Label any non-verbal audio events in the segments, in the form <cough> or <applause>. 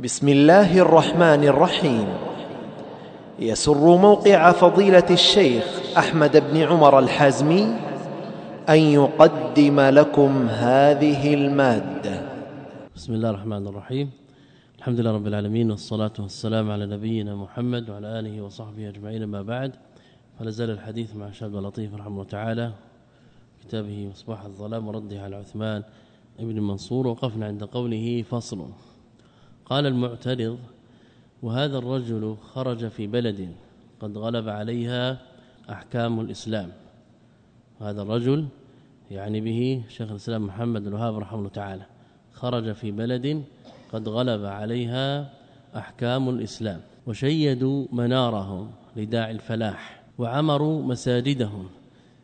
بسم الله الرحمن الرحيم. يسر موقع فضيلة الشيخ أحمد بن عمر الحازمي أن يقدم لكم هذه المادة. بسم الله الرحمن الرحيم. الحمد لله رب العالمين والصلاة والسلام على نبينا محمد وعلى آله وصحبه أجمعين ما بعد. فلا زال الحديث مع شاب لطيف رحمه الله تعالى كتابه مصباح الظلام ورده على عثمان ابن منصور وقفنا عند قوله فصل. قال المعترض وهذا الرجل خرج في بلد قد غلب عليها أحكام الإسلام. هذا الرجل يعني به شيخ الإسلام محمد الوهاب رحمه الله تعالى خرج في بلد قد غلب عليها أحكام الإسلام وشيدوا منارهم لداعي الفلاح وعمروا مساجدهم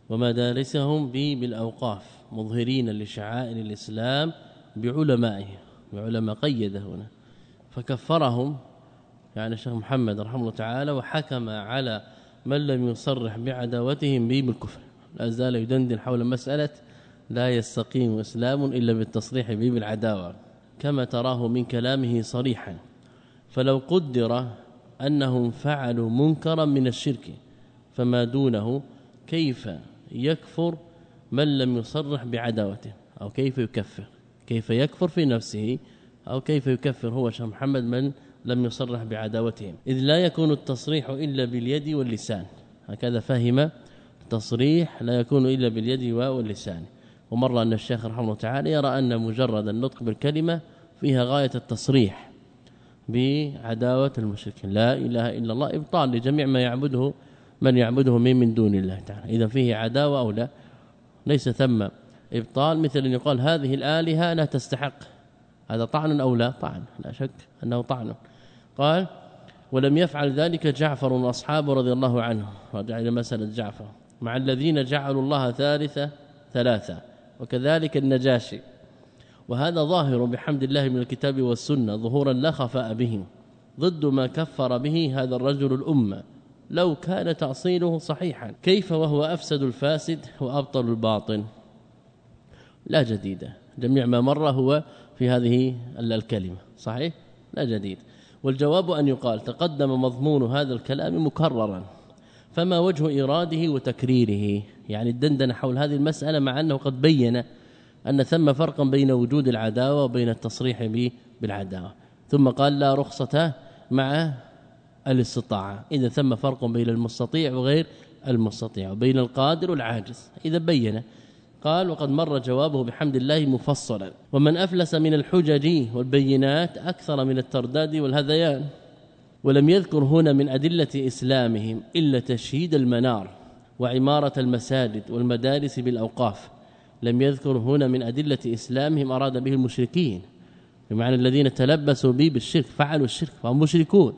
ومدارسهم بالأوقاف مظهرين لشعائر الإسلام بعلمائه بعلماء قيد هنا. فكفرهم يعني الشيخ محمد رحمه الله تعالى وحكم على من لم يصرح بعداوتهم به بالكفر لا زال يدندن حول مسألة لا يستقيم إسلام إلا بالتصريح به بالعداوة كما تراه من كلامه صريحا. فلو قدر أنهم فعلوا منكرا من الشرك فما دونه كيف يكفر من لم يصرح بعداوته؟ أو كيف يكفر؟ كيف يكفر في نفسه أو كيف يكفر هو شيخ محمد من لم يصرح بعداوتهم. إذ لا يكون التصريح إلا باليد واللسان. هكذا فهم التصريح لا يكون إلا باليد واللسان. ومر أن الشيخ رحمه الله تعالى يرى أن مجرد النطق بالكلمة فيها غاية التصريح بعداوة المشركين. لا إله إلا الله إبطال لجميع ما يعبده من يعبده من من دون الله تعالى. إذا فيه عداوة أو لا ليس ثم إبطال. مثل أن يقال هذه الآلهة لا تستحق. هذا طعن أو لا طعن؟ لا شك أنه طعن. قال ولم يفعل ذلك جعفر واصحابه رضي الله عنهم رجع إلى مسألة جعفر. مع الذين جعلوا الله ثالثة ثلاثة وكذلك النجاشي. وهذا ظاهر بحمد الله من الكتاب والسنة ظهورا لا خفاء به. ضد ما كفر به هذا الرجل الأمة. لو كان تعصيله صحيحا. كيف وهو أفسد الفاسد وأبطل الباطن؟ لا جديد. جميع ما مر هو في هذه الكلمة صحيح؟ لا جديد. والجواب أن يقال تقدم مضمون هذا الكلام مكررا فما وجه ايراده وتكريره؟ يعني الدندن حول هذه المسألة مع أنه قد بين أن ثم فرقا بين وجود العداوة وبين التصريح بالعداوة. ثم قال لا رخصة مع الاستطاعة. إذا ثم فرق بين المستطيع وغير المستطيع وبين القادر والعاجز. إذا بين قال وقد مر جوابه بحمد الله مفصلا. ومن أفلس من الحجج والبينات أكثر من الترداد والهذيان. ولم يذكر هنا من أدلة إسلامهم إلا تشييد المنار وعمارة المساجد والمدارس بالأوقاف. لم يذكر هنا من أدلة إسلامهم أراد به المشركين. بمعنى الذين تلبسوا به بالشرك فعلوا الشرك فهم مشركون.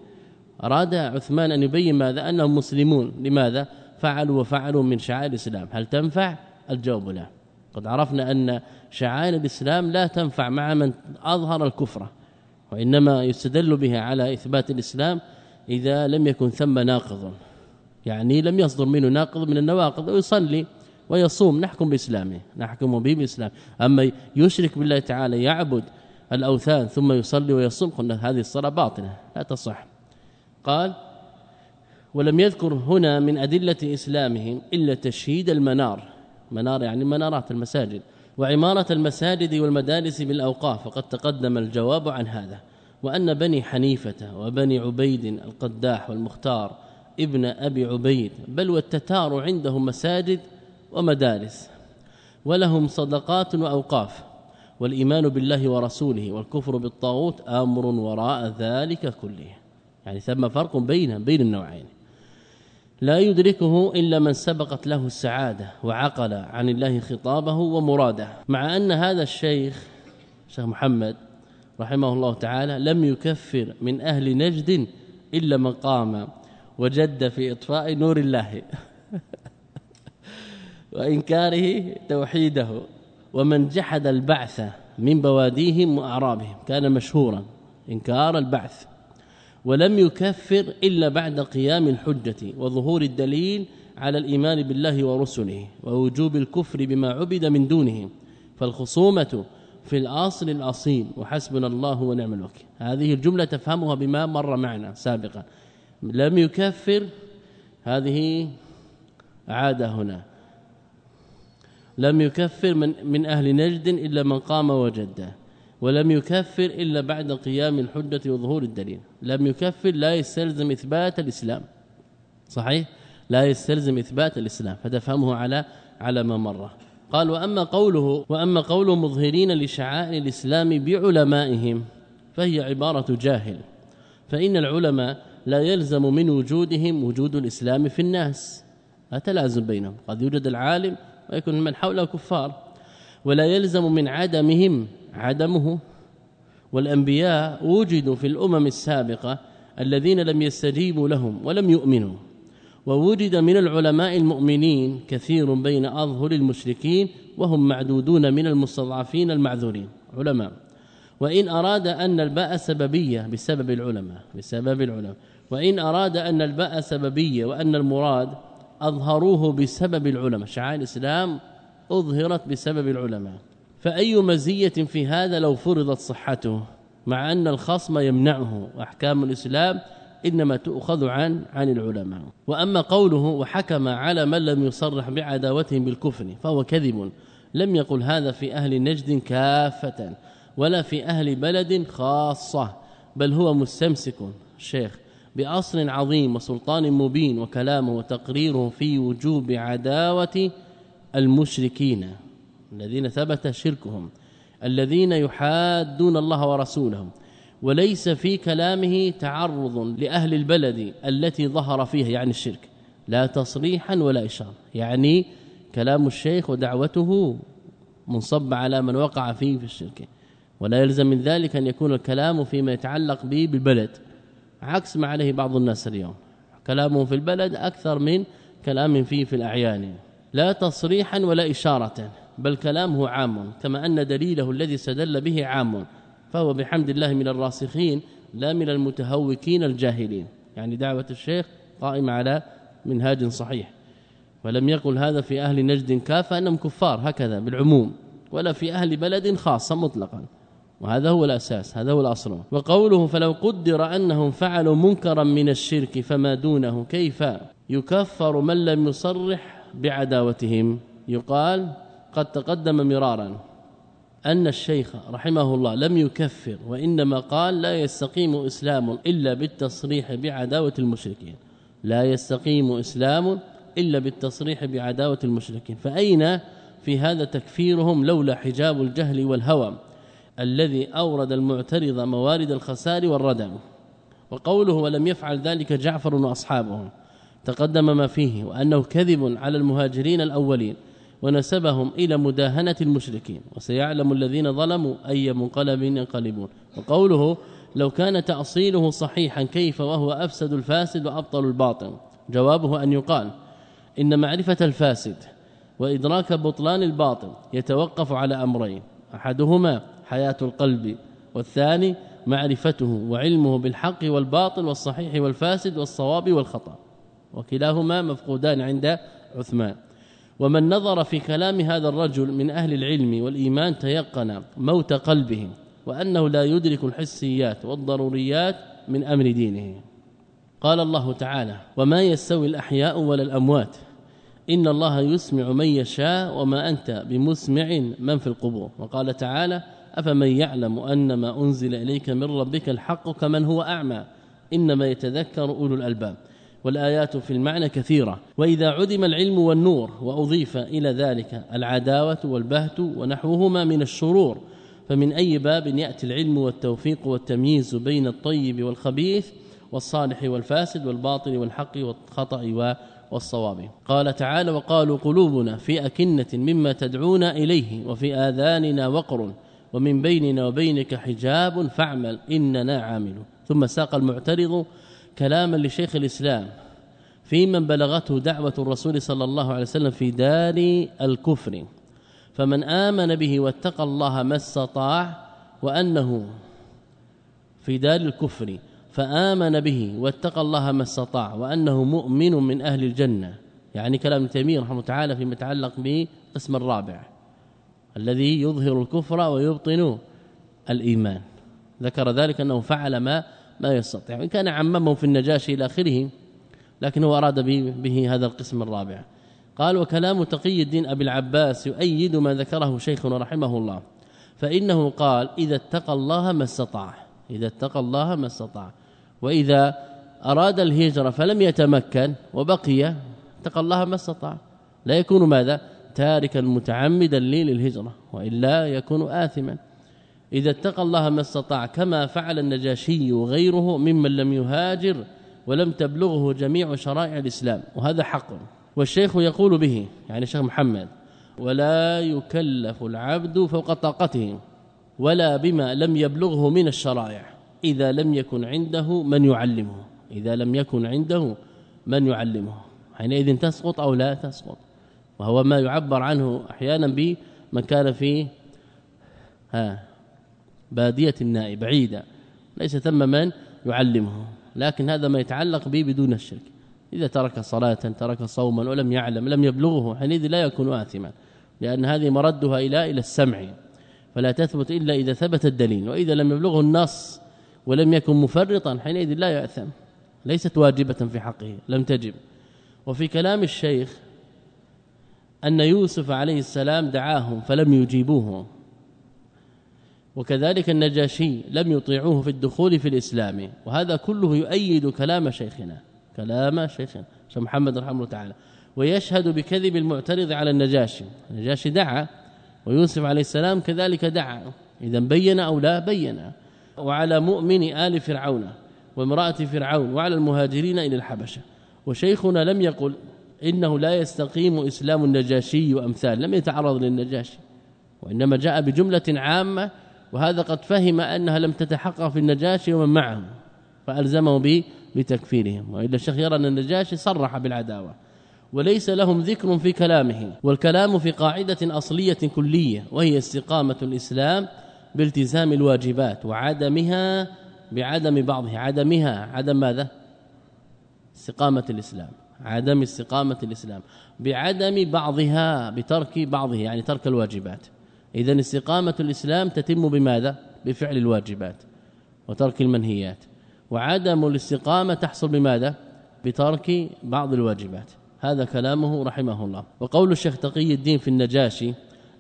أراد عثمان أن يبين ماذا؟ أنهم مسلمون. لماذا؟ فعلوا وفعلوا من شعائر الإسلام. هل تنفع؟ الجواب لا. قد عرفنا أن شعائر الإسلام لا تنفع مع من أظهر الكفر وإنما يستدل بها على إثبات الإسلام إذا لم يكن ثم ناقض. يعني لم يصدر منه ناقض من النواقض ويصلي ويصوم. نحكم بإسلامه نحكم به باسلام أما يشرك بالله تعالى يعبد الأوثان ثم يصلي ويصوم قلنا هذه الصلاة باطلة لا تصح. قال ولم يذكر هنا من أدلة إسلامهم إلا تشهيد المنار. منار يعني منارات المساجد. وعمارة المساجد والمدارس بالأوقاف وقد تقدم الجواب عن هذا. وأن بني حنيفة وبني عبيد القداح والمختار ابن أبي عبيد بل والتتار عندهم مساجد ومدارس ولهم صدقات وأوقاف. والإيمان بالله ورسوله والكفر بالطاغوت أمر وراء ذلك كله. يعني ثم فرق بين بين النوعين. لا يدركه إلا من سبقت له السعادة وعقل عن الله خطابه ومراده. مع أن هذا الشيخ شيخ محمد رحمه الله تعالى لم يكفر من أهل نجد إلا من قام وجد في إطفاء نور الله <laughs> وإنكاره توحيده ومن جحد البعث من بواديهم وأعرابهم. كان مشهورا إنكار البعث. ولم يكفر إلا بعد قيام الحجة وظهور الدليل على الإيمان بالله ورسله ووجوب الكفر بما عبد من دونه. فالخصومة في الأصل الأصيل وحسبنا الله ونعم الوكيل. هذه الجملة تفهمها بما مر معنا سابقا. لم يكفر هذه عادة هنا. لم يكفر من من أهل نجد إلا من قام وجده ولم يكفر إلا بعد قيام الحجة وظهور الدليل. لم يكفر لا يستلزم إثبات الإسلام. صحيح؟ لا يستلزم إثبات الإسلام. فتفهمه على على ما مر. قال وأما قوله وأما قوله مظهرين لشعائر الإسلام بعلمائهم فهي عبارة جاهل. فإن العلماء لا يلزم من وجودهم وجود الإسلام في الناس. لا تلازم بينهم؟ قد يوجد العالم ويكون من حوله كفار ولا يلزم من عدمهم عدمه والأنبياء وجدوا في الأمم السابقة الذين لم يستجيبوا لهم ولم يؤمنوا. ووجد من العلماء المؤمنين كثير بين أظهر المشركين وهم معدودون من المستضعفين المعذورين علماء. وإن أراد أن الباء سببية بسبب العلماء بسبب العلماء. وإن أراد أن الباء سببية وأن المراد أظهروه بسبب العلماء. شعائر الإسلام أظهرت بسبب العلماء. فأي مزية في هذا لو فرضت صحته؟ مع أن الخصم يمنعه. واحكام الإسلام إنما تؤخذ عن عن العلماء. وأما قوله وحكم على من لم يصرح بعداوتهم بالكفر فهو كذب. لم يقل هذا في أهل نجد كافة ولا في أهل بلد خاصة بل هو مستمسك. شيخ بأصل عظيم وسلطان مبين وكلامه وتقريره في وجوب عداوة المشركين. الذين ثبت شركهم الذين يحادون الله ورسوله وليس في كلامه تعرض لأهل البلد التي ظهر فيها يعني الشرك. لا تصريحا ولا إشارة. يعني كلام الشيخ ودعوته منصب على من وقع فيه في الشرك. ولا يلزم من ذلك أن يكون الكلام فيما يتعلق به بالبلد. عكس ما عليه بعض الناس اليوم. كلامهم في البلد أكثر من كلام فيه في الأعيان. لا تصريحا ولا إشارة. بل كلامه عام كما أن دليله الذي استدل به عام فهو بحمد الله من الراسخين لا من المتهوكين الجاهلين. يعني دعوة الشيخ قائمة على منهاج صحيح. ولم يقل هذا في أهل نجد كافة أنهم كفار هكذا بالعموم ولا في أهل بلد خاصة مطلقا. وهذا هو الأساس هذا هو الأصل. وقوله فلو قدر أنهم فعلوا منكرا من الشرك فما دونه كيف يكفر من لم يصرح بعداوتهم؟ يقال قد تقدم مرارا أن الشيخ رحمه الله لم يكفر وإنما قال لا يستقيم إسلام إلا بالتصريح بعداوة المشركين. لا يستقيم إسلام إلا بالتصريح بعداوة المشركين. فأين في هذا تكفيرهم لولا حجاب الجهل والهوى الذي أورد المعترض موارد الخسار والردم؟ وقوله ولم يفعل ذلك جعفر وأصحابه. تقدم ما فيه وأنه كذب على المهاجرين الأولين. ونسبهم إلى مداهنة المشركين وسيعلم الذين ظلموا أي منقلب ينقلبون. وقوله لو كان تأصيله صحيحا كيف وهو أفسد الفاسد وأبطل الباطل جوابه أن يقال إن معرفة الفاسد وإدراك بطلان الباطل يتوقف على أمرين أحدهما حياة القلب والثاني معرفته وعلمه بالحق والباطل والصحيح والفاسد والصواب والخطأ. وكلاهما مفقودان عند عثمان. ومن نظر في كلام هذا الرجل من أهل العلم والإيمان تيقن موت قلبه وأنه لا يدرك الحسيات والضروريات من أمر دينه. قال الله تعالى وما يستوي الأحياء ولا الأموات. إن الله يسمع من يشاء وما أنت بمسمع من في القبور. وقال تعالى أفمن يعلم أن ما أنزل إليك من ربك الحق كمن هو أعمى؟ إنما يتذكر أولو الألباب. والآيات في المعنى كثيرة. وإذا عدم العلم والنور وأضيف إلى ذلك العداوة والبهت ونحوهما من الشرور فمن أي باب يأتي العلم والتوفيق والتمييز بين الطيب والخبيث والصالح والفاسد والباطل والحق والخطأ والصواب. قال تعالى وقالوا قلوبنا في أكنة مما تدعونا إليه وفي آذاننا وقر ومن بيننا وبينك حجاب فاعمل إننا عاملون. ثم ساق المعترض كلاما لشيخ الإسلام في من بلغته دعوة الرسول صلى الله عليه وسلم في دار الكفر فمن آمن به واتقى الله ما استطاع وأنه في دار الكفر فآمن به واتقى الله ما استطاع وأنه مؤمن من أهل الجنة. يعني كلام تيمية رحمه تعالى فيما يتعلق بالقسم الرابع الذي يظهر الكفر ويبطن الإيمان. ذكر ذلك أنه فعل ما ما يستطيع. وإن كان عممه في النجاشي إلى آخره لكن هو أراد به هذا القسم الرابع. قال وكلام تقي الدين أبي العباس يؤيد ما ذكره شيخنا رحمه الله. فإنه قال إذا اتقى الله ما استطاع. إذا اتقى الله ما استطاع. وإذا أراد الهجرة فلم يتمكن وبقي اتقى الله ما استطاع. لا يكون ماذا؟ تاركا متعمدا لي للهجرة وإلا يكون آثما. إذا اتقى الله ما استطاع كما فعل النجاشي وغيره ممن لم يهاجر ولم تبلغه جميع شرائع الإسلام. وهذا حق. والشيخ يقول به يعني الشيخ محمد ولا يكلف العبد فوق طاقته ولا بما لم يبلغه من الشرائع إذا لم يكن عنده من يعلمه. إذا لم يكن عنده من يعلمه. حينئذ تسقط أو لا تسقط. وهو ما يعبر عنه أحيانا بمن كان في ها بادية النائي بعيدة. ليس ثم من؟ يعلمه. لكن هذا ما يتعلق به بدون الشرك. إذا ترك صلاة ترك صوما ولم يعلم لم يبلغه حينئذ لا يكون آثما. لأن هذه مردها إلى إلى السمع. فلا تثبت إلا إذا ثبت الدليل. وإذا لم يبلغه النص ولم يكن مفرطا حينئذ لا يأثم ليست واجبة في حقه. لم تجب. وفي كلام الشيخ أن يوسف عليه السلام دعاهم فلم يجيبوه. وكذلك النجاشي لم يطيعوه في الدخول في الإسلام وهذا كله يؤيد كلام شيخنا كلام شيخنا شيخ محمد رحمه الله تعالى ويشهد بكذب المعترض على النجاشي النجاشي دعا ويوسف عليه السلام كذلك دعا اذا بين أو لا بين وعلى مؤمن آل فرعون وامرأة فرعون وعلى المهاجرين إلى الحبشة وشيخنا لم يقل إنه لا يستقيم إسلام النجاشي وأمثال لم يتعرض للنجاشي وإنما جاء بجملة عامة وهذا قد فهم أنها لم تتحقق في النجاشي ومن معه فألزمه به بتكفيرهم. وإلا الشيخ يرى أن النجاشي صرح بالعداوة وليس لهم ذكر في كلامه والكلام في قاعدة أصلية كلية وهي استقامة الإسلام بالتزام الواجبات وعدمها بعدم بعضها. عدمها عدم ماذا؟ استقامة الإسلام. عدم استقامة الإسلام. بعدم بعضها بترك بعضه يعني ترك الواجبات. اذا استقامة الإسلام تتم بماذا؟ بفعل الواجبات وترك المنهيات. وعدم الاستقامة تحصل بماذا؟ بترك بعض الواجبات. هذا كلامه رحمه الله. وقول الشيخ تقي الدين في النجاشي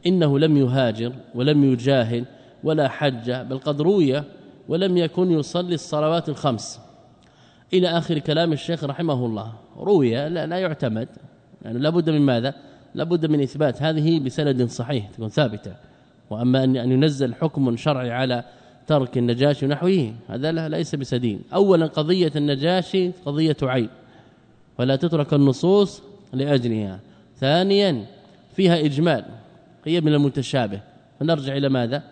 إنه لم يهاجر ولم يجاهد ولا حج بل قد روي ولم يكن يصلي الصلوات الخمس. إلى آخر كلام الشيخ رحمه الله. روي لا, لا يعتمد. يعني لابد من ماذا؟ لابد من إثبات هذه بسند صحيح تكون ثابتة. وأما ان ينزل حكم شرعي على ترك النجاشي ونحوه هذا ليس بسدين اولا قضية النجاشي قضية عين ولا تترك النصوص لأجلها. ثانيا فيها إجمال هي من المتشابه. فنرجع إلى ماذا؟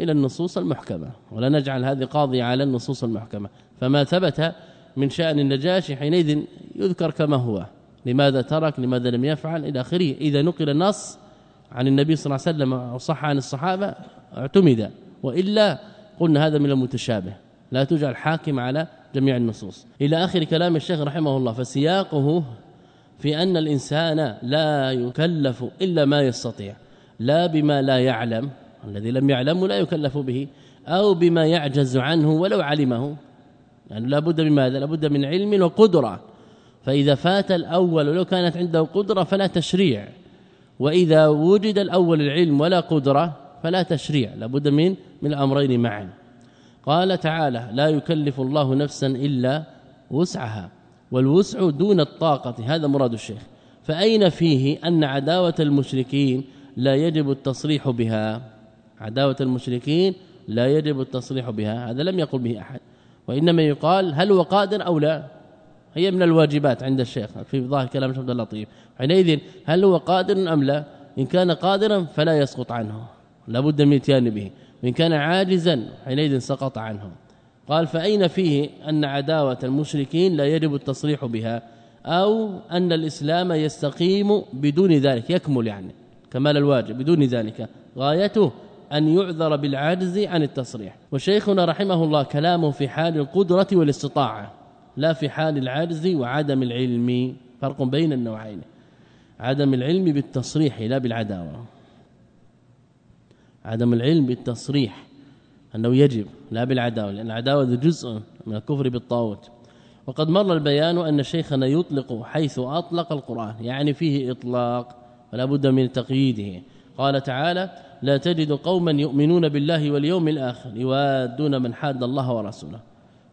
إلى النصوص المحكمة. ولا نجعل هذه قاضية على النصوص المحكمة. فما ثبت من شأن النجاشي حينئذ يذكر كما هو. لماذا ترك لماذا لم يفعل إلى آخره. إذا نقل النص عن النبي صلى الله عليه وسلم أو صح عن الصحابة اعتمد. وإلا قلنا هذا من المتشابه. لا تجعل حاكم على جميع النصوص. إلى آخر كلام الشيخ رحمه الله فسياقه في أن الإنسان لا يكلف إلا ما يستطيع. لا بما لا يعلم الذي لم يعلم لا يكلف به أو بما يعجز عنه ولو علمه. يعني لا بد من ماذا؟ لا بد من علم وقدرة. فإذا فات الأول ولو كانت عنده قدرة فلا تشريع. وإذا وجد الأول العلم ولا قدرة فلا تشريع. لابد من من الأمرين معا. قال تعالى لا يكلف الله نفسا إلا وسعها. والوسع دون الطاقة هذا مراد الشيخ. فأين فيه أن عداوة المشركين لا يجب التصريح بها؟ عداوة المشركين لا يجب التصريح بها. هذا لم يقل به أحد. وإنما يقال هل هو قادر أو لا. هي من الواجبات عند الشيخ في ظاهر كلام عبد اللطيف حينئذ هل هو قادر أم لا؟ إن كان قادرا فلا يسقط عنه لابد من الاتيان به. وإن كان عاجزا حينئذ سقط عنه. قال فأين فيه أن عداوة المشركين لا يجب التصريح بها؟ أو أن الإسلام يستقيم بدون ذلك يكمل يعني كمال الواجب بدون ذلك. غايته أن يعذر بالعجز عن التصريح. وشيخنا رحمه الله كلامه في حال القدرة والاستطاعة. لا في حال العجز وعدم العلم. فرق بين النوعين. عدم العلم بالتصريح لا بالعداوة. عدم العلم بالتصريح أنه يجب لا بالعداوة لأن العداوة جزء من الكفر بالطاغوت. وقد مر البيان أن شيخنا يطلق حيث أطلق القرآن يعني فيه إطلاق ولا بد من تقييده. قال تعالى لا تجد قوما يؤمنون بالله واليوم الآخر يوادون من حاد الله ورسوله.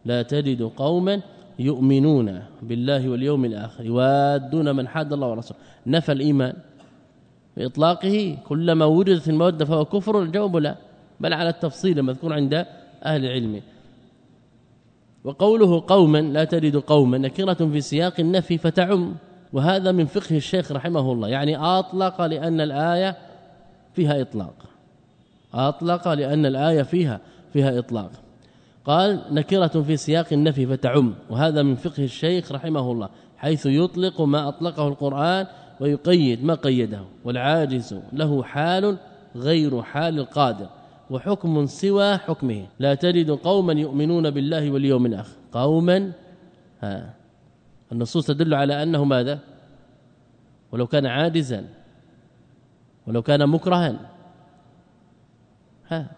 لا تجد قوما يؤمنون بالله واليوم الآخر يوادون من حاد الله ورسوله. نفى الإيمان بإطلاقه كلما وجدت المودة فهو كفر الجواب لا بل على التفصيل المذكور عند أهل العلم. وقوله قوما لا تجد قوما نكرة في سياق النفي فتعم. وهذا من فقه الشيخ رحمه الله. يعني أطلق لأن الآية فيها إطلاق. أطلق لأن الآية فيها فيها إطلاق. قال نكرة في سياق النفي فتعم وهذا من فقه الشيخ رحمه الله حيث يطلق ما أطلقه القرآن ويقيد ما قيده والعاجز له حال غير حال القادر وحكم سوى حكمه. لا تجد قوما يؤمنون بالله واليوم الآخر. قوما؟ ها النصوص تدل على أنه ماذا؟ ولو كان عاجزا ولو كان مكرها. ها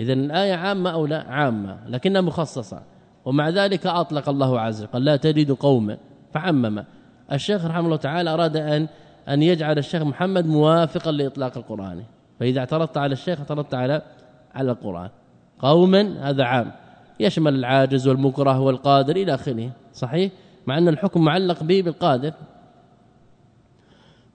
اذا الآية عامة أو لا؟ عامة لكنها مخصصة. ومع ذلك أطلق الله عز وجل قال لا تجد قوما فعمم. الشيخ رحمه الله تعالى أراد أن أن يجعل الشيخ محمد موافقا لإطلاق القرآن. فإذا اعترضت على الشيخ اعترضت على على القرآن. قوما هذا عام. يشمل العاجز والمكره والقادر إلى آخره. صحيح؟ مع أن الحكم معلق به بالقادر.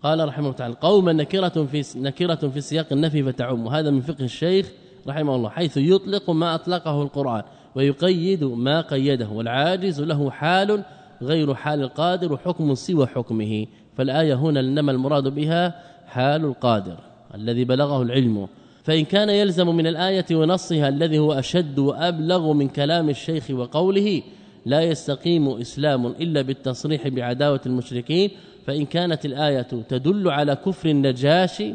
قال رحمه الله تعالى قوما نكرة في نكرة في سياق النفي فتعم. وهذا من فقه الشيخ رحمه الله حيث يطلق ما أطلقه القرآن ويقيد ما قيده والعاجز له حال غير حال القادر وحكم سوى حكمه. فالآية هنا إنما المراد بها حال القادر الذي بلغه العلم. فإن كان يلزم من الآية ونصها الذي هو أشد وأبلغ من كلام الشيخ وقوله لا يستقيم إسلام إلا بالتصريح بعداوة المشركين فإن كانت الآية تدل على كفر النجاشي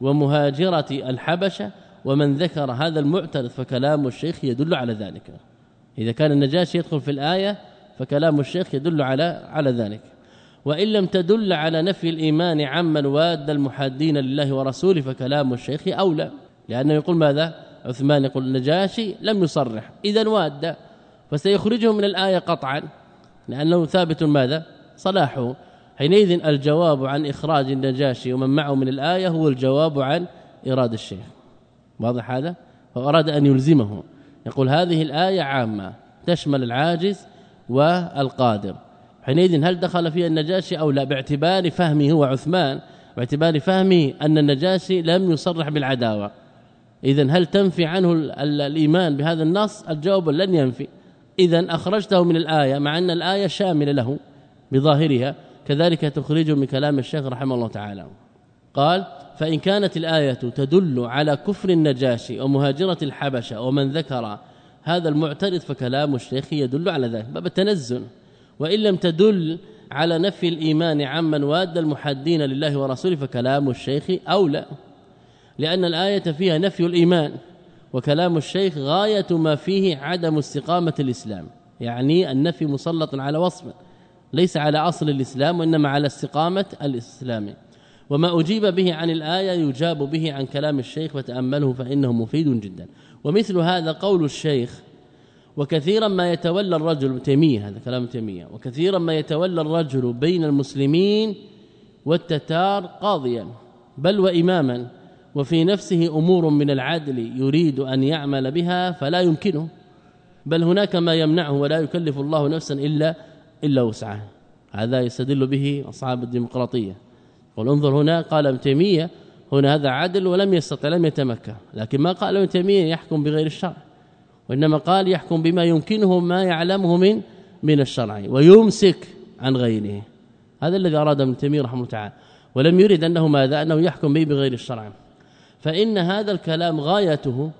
ومهاجرة الحبشة ومن ذكر هذا المعترض فكلام الشيخ يدل على ذلك. إذا كان النجاشي يدخل في الآية فكلام الشيخ يدل على على ذلك. وإن لم تدل على نفي الإيمان عمن واد المحادين لله ورسوله فكلام الشيخ أولى. لأنه يقول ماذا؟ عثمان يقول النجاشي لم يصرح. إذا واد. فسيخرجه من الآية قطعا. لأنه ثابت ماذا؟ صلاحه. حينئذ الجواب عن إخراج النجاشي ومن معه من الآية هو الجواب عن إرادة الشيخ. واضح هذا؟ فأراد أن يلزمه. يقول هذه الآية عامة تشمل العاجز والقادر. حينئذ هل دخل فيها النجاشي أو لا؟ باعتبار فهمه هو عثمان باعتبار فهمه أن النجاشي لم يصرح بالعداوة. اذا هل تنفي عنه الإيمان بهذا النص؟ الجواب لن ينفي. اذا أخرجته من الآية مع أن الآية شاملة له بظاهرها كذلك تخرجه من كلام الشيخ رحمه الله تعالى. قال فإن كانت الآية تدل على كفر النجاشي ومهاجرة الحبشة ومن ذكر هذا المعترض فكلام الشيخ يدل على ذلك باب التنزل. وإن لم تدل على نفي الإيمان عمن واد المحدين لله ورسوله فكلام الشيخ أولى لأن الآية فيها نفي الإيمان وكلام الشيخ غاية ما فيه عدم استقامة الإسلام يعني النفي مسلط على وصف ليس على أصل الإسلام وإنما على استقامة الإسلام. وما أجيب به عن الآية يجاب به عن كلام الشيخ فتامله فإنه مفيد جدا. ومثل هذا قول الشيخ وكثيرا ما يتولى الرجل تيمية هذا كلام تيمية. وكثيرا ما يتولى الرجل بين المسلمين والتتار قاضيا بل واماما وفي نفسه أمور من العدل يريد أن يعمل بها فلا يمكنه. بل هناك ما يمنعه ولا يكلف الله نفسا إلا إلا وسعها. هذا يستدل به أصحاب الديمقراطية. انظر هنا قال ابن تيمية هنا هذا عدل ولم يستطع لم يتمكن. لكن ما قال ابن تيمية يحكم بغير الشرع وإنما قال يحكم بما يمكنه ما يعلمه من من الشرع ويمسك عن غيره. هذا الذي أراد ابن تيمية رحمه الله تعالى. ولم يرد أنه ماذا؟ أنه يحكم به بغير الشرع. فإن هذا الكلام غايته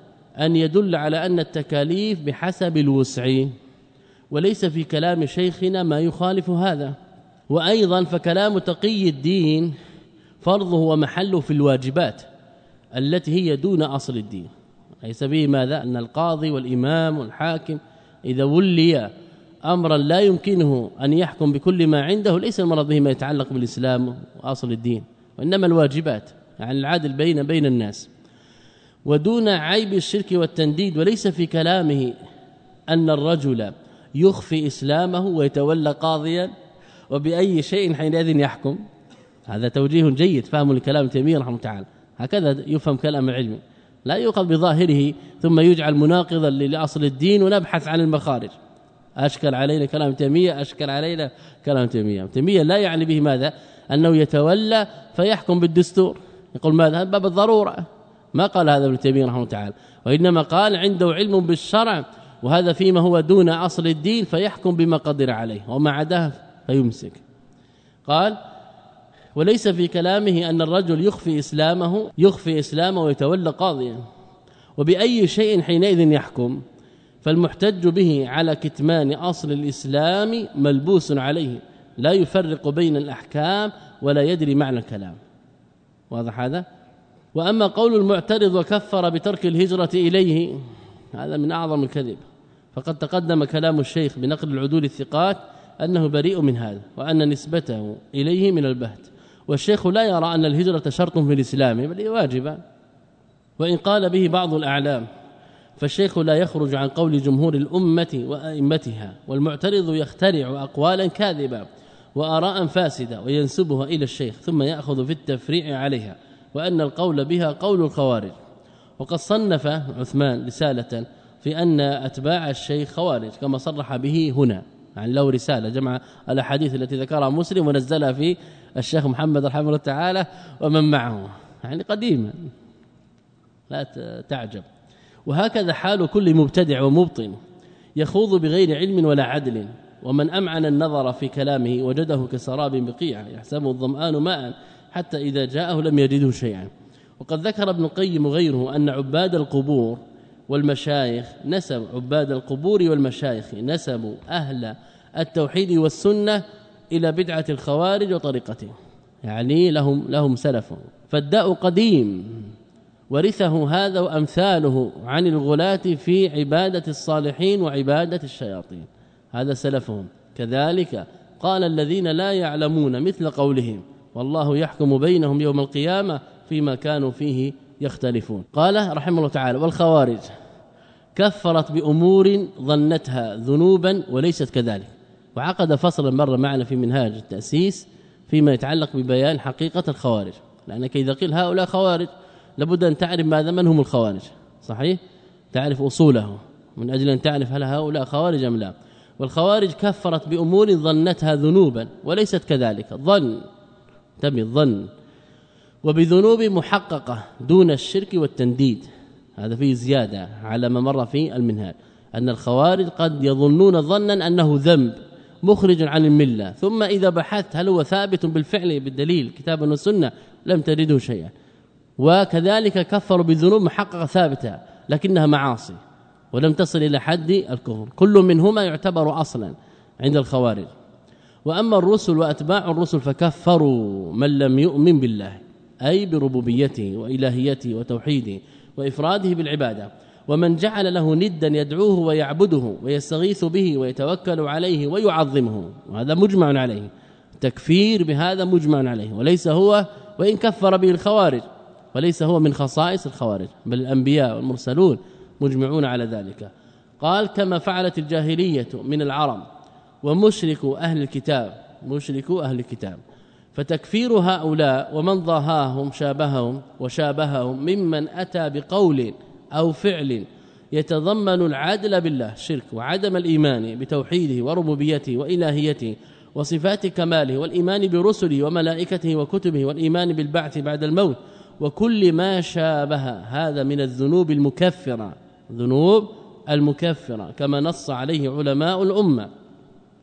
أن يدل على أن التكاليف بحسب الوسع. وليس في كلام شيخنا ما يخالف هذا. وأيضا فكلام تقي الدين فرضه ومحله في الواجبات التي هي دون أصل الدين. ليس به ماذا؟ أن القاضي والإمام والحاكم إذا ولي أمرا لا يمكنه أن يحكم بكل ما عنده ليس المرض به ما يتعلق بالإسلام وأصل الدين وإنما الواجبات يعني العدل بين بين الناس. ودون عيب الشرك والتنديد وليس في كلامه أن الرجل يخفي إسلامه ويتولى قاضيا وبأي شيء حينئذ يحكم. هذا توجيه جيد فهم الكلام تيميه رحمه تعالى. هكذا يفهم كلام العلم. لا يؤخذ بظاهره ثم يجعل مناقضا لأصل الدين ونبحث عن المخارج. أشكل علينا كلام تيميه أشكل علينا كلام تيميه تيميه لا يعني به ماذا؟ أنه يتولى فيحكم بالدستور. يقول ماذا؟ باب الضرورة. ما قال هذا ابن تيمية رحمه الله تعالى. وإنما قال عنده علم بالشرع وهذا فيما هو دون أصل الدين فيحكم بما قدر عليه وما عداه فيمسك. قال وليس في كلامه أن الرجل يخفي إسلامه يخفي إسلامه ويتولى قاضيا. وبأي شيء حينئذ يحكم فالمحتج به على كتمان أصل الإسلام ملبوس عليه لا يفرق بين الأحكام ولا يدري معنى الكلام. واضح هذا؟ وأما قول المعترض وكفر بترك الهجرة إليه هذا من أعظم الكذب. فقد تقدم كلام الشيخ بنقل العدول الثقات أنه بريء من هذا وأن نسبته إليه من البهت. والشيخ لا يرى أن الهجرة شرط في الإسلام بل واجبة. وإن قال به بعض الأعلام فالشيخ لا يخرج عن قول جمهور الأمة وأئمتها والمعترض يخترع أقوالا كاذبة وآراء فاسدة وينسبها إلى الشيخ ثم يأخذ في التفريع عليها وأن القول بها قول الخوارج. وقد صنف عثمان رسالة في أن أتباع الشيخ خوارج كما صرح به هنا يعني له رسالة جمع الأحاديث التي ذكرها مسلم ونزلها في الشيخ محمد رحمه الله تعالى ومن معه يعني قديما. لا تعجب. وهكذا حال كل مبتدع ومبطن يخوض بغير علم ولا عدل ومن أمعن النظر في كلامه وجده كسراب بقيع يحسبه الظمآن ماء حتى إذا جاءه لم يجده شيئا. وقد ذكر ابن القيم وغيره أن عباد القبور والمشايخ نسب عباد القبور والمشايخ نسبوا أهل التوحيد والسنة إلى بدعة الخوارج وطريقته. يعني لهم لهم سلف. فالداء قديم. ورثه هذا وأمثاله عن الغلاة في عبادة الصالحين وعبادة الشياطين. هذا سلفهم. كذلك قال الذين لا يعلمون مثل قولهم. والله يحكم بينهم يوم القيامة فيما كانوا فيه يختلفون. قال رحمه الله تعالى والخوارج كفرت بأمور ظنتها ذنوبا وليست كذلك. وعقد فصلا مر معنا في منهاج التأسيس فيما يتعلق ببيان حقيقة الخوارج. لأنك إذا قيل هؤلاء خوارج لابد أن تعرف ماذا من هم الخوارج؟ صحيح؟ تعرف أصولهم. من أجل أن تعرف هل هؤلاء خوارج أم لا. والخوارج كفرت بأمور ظنتها ذنوبا وليست كذلك. ظن تم الظن. وبذنوب محققة دون الشرك والتنديد. هذا فيه زيادة على ما مر في المنهاج. أن الخوارج قد يظنون ظنا أنه ذنب. مخرج عن الملة. ثم إذا بحثت هل هو ثابت بالفعل بالدليل كتابا والسنة لم تجده شيئا. وكذلك كفروا بالذنوب محققه ثابته لكنها معاصي ولم تصل إلى حد الكفر. كل منهما يعتبر أصلا عند الخوارج. وأما الرسل وأتباع الرسل فكفروا من لم يؤمن بالله أي بربوبيته وإلهيته وتوحيده وإفراده بالعبادة. ومن جعل له ندا يدعوه ويعبده ويستغيث به ويتوكل عليه ويعظمه. وهذا مجمع عليه. تكفير بهذا مجمع عليه. وليس هو وإن كفر به الخوارج. وليس هو من خصائص الخوارج. بل الأنبياء والمرسلون مجمعون على ذلك. قال كما فعلت الجاهلية من العرب. ومشركوا أهل الكتاب. مشركوا أهل الكتاب. فتكفير هؤلاء ومن ضاهاهم شابههم وشابههم ممن أتى بقول أو فعل يتضمن العدل بالله شرك وعدم الإيمان بتوحيده وربوبيته وإلهيته وصفات كماله والإيمان برسله وملائكته وكتبه والإيمان بالبعث بعد الموت وكل ما شابه. هذا من الذنوب المكفرة ذنوب المكفرة كما نص عليه علماء الأمة.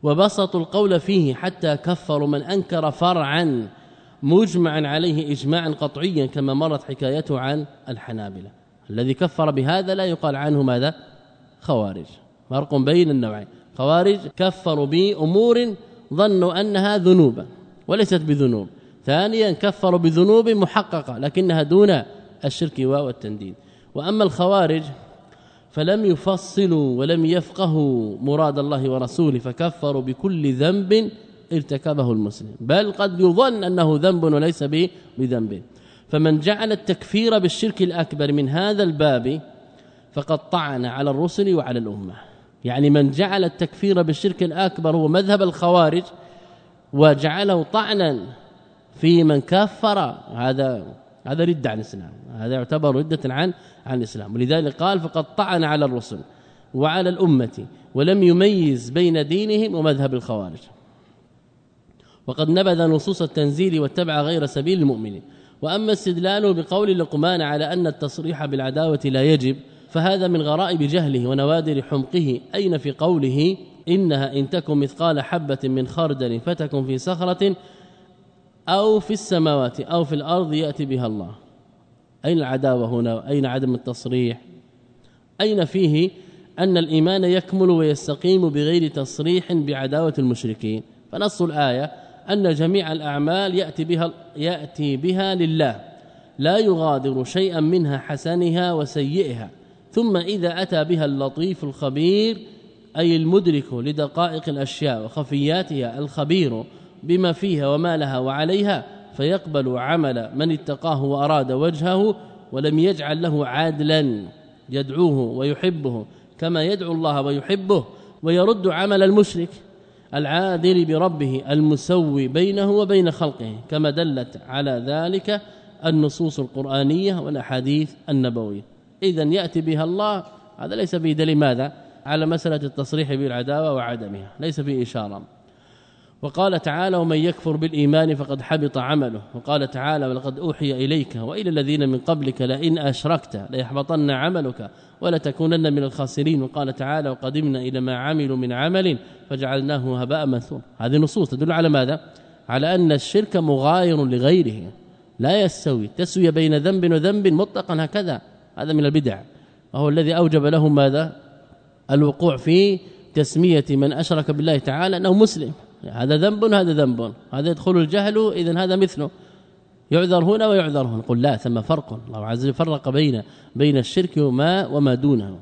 وبسطوا القول فيه حتى كفروا من أنكر فرعا مجمعا عليه إجماعا قطعيا كما مرت حكايته عن الحنابلة. الذي كفر بهذا لا يقال عنه ماذا؟ خوارج. فرق بين النوعين. خوارج كفروا بأمور ظنوا أنها ذنوبا وليست بذنوب. ثانيا كفروا بذنوب محققة لكنها دون الشرك والتنديد. وأما الخوارج فلم يفصلوا ولم يفقهوا مراد الله ورسوله فكفروا بكل ذنب ارتكبه المسلم. بل قد يظن أنه ذنب وليس بذنب. فمن جعل التكفير بالشرك الأكبر من هذا الباب فقد طعن على الرسل وعلى الأمة. يعني من جعل التكفير بالشرك الأكبر هو مذهب الخوارج وجعله طعنا في من كفر. هذا هذا رد عن الإسلام. هذا يعتبر ردة عن عن الإسلام. ولذلك قال فقد طعن على الرسل وعلى الأمة ولم يميز بين دينهم ومذهب الخوارج. وقد نبذ نصوص التنزيل واتبع غير سبيل المؤمنين. وأما استدلاله بقول لقمان على أن التصريح بالعداوة لا يجب فهذا من غرائب جهله ونوادر حمقه أين في قوله إنها إن تكن مثقال حبة من خردل فتكن في صخرة أو في السماوات أو في الأرض يأتي بها الله. أين العداوة هنا؟ أين عدم التصريح؟ أين فيه أن الإيمان يكمل ويستقيم بغير تصريح بعداوة المشركين؟ فنص الآية أن جميع الأعمال يأتي بها يأتي بها لله لا يغادر شيئا منها حسنها وسيئها. ثم إذا أتى بها اللطيف الخبير أي المدرك لدقائق الأشياء وخفياتها الخبير بما فيها وما لها وعليها فيقبل عمل من اتقاه وأراد وجهه ولم يجعل له عادلا يدعوه ويحبه كما يدعو الله ويحبه ويرد عمل المشرك. العادل بربه المسوي بينه وبين خلقه كما دلت على ذلك النصوص القرآنية والأحاديث النبوية. اذا يأتي بها الله هذا ليس به دليل ماذا؟ على مسألة التصريح بالعداوة وعدمها ليس فيه إشارة. وقال تعالى ومن يكفر بالإيمان فقد حبط عمله وقال تعالى ولقد أوحي إليك وإلى الذين من قبلك لئن أشركت ليحبطن عملك ولا تكونن من الخاسرين وقال تعالى وقدمنا إلى ما عملوا من عمل فجعلناه هباء منثورا. هذه نصوص تدل على ماذا؟ على أن الشرك مغاير لغيره لا يستوي. تسوية بين ذنب وذنب مطلقا هكذا. هذا من البدع. وهو الذي أوجب لهم ماذا؟ الوقوع في تسمية من أشرك بالله تعالى أنه مسلم. هذا ذنب هذا ذنب. هذا يدخل الجهل اذا هذا مثله. يعذر هنا ويعذر هنا. قل لا ثم فرق. الله عز وجل فرق بين بين الشرك وما وما دونه.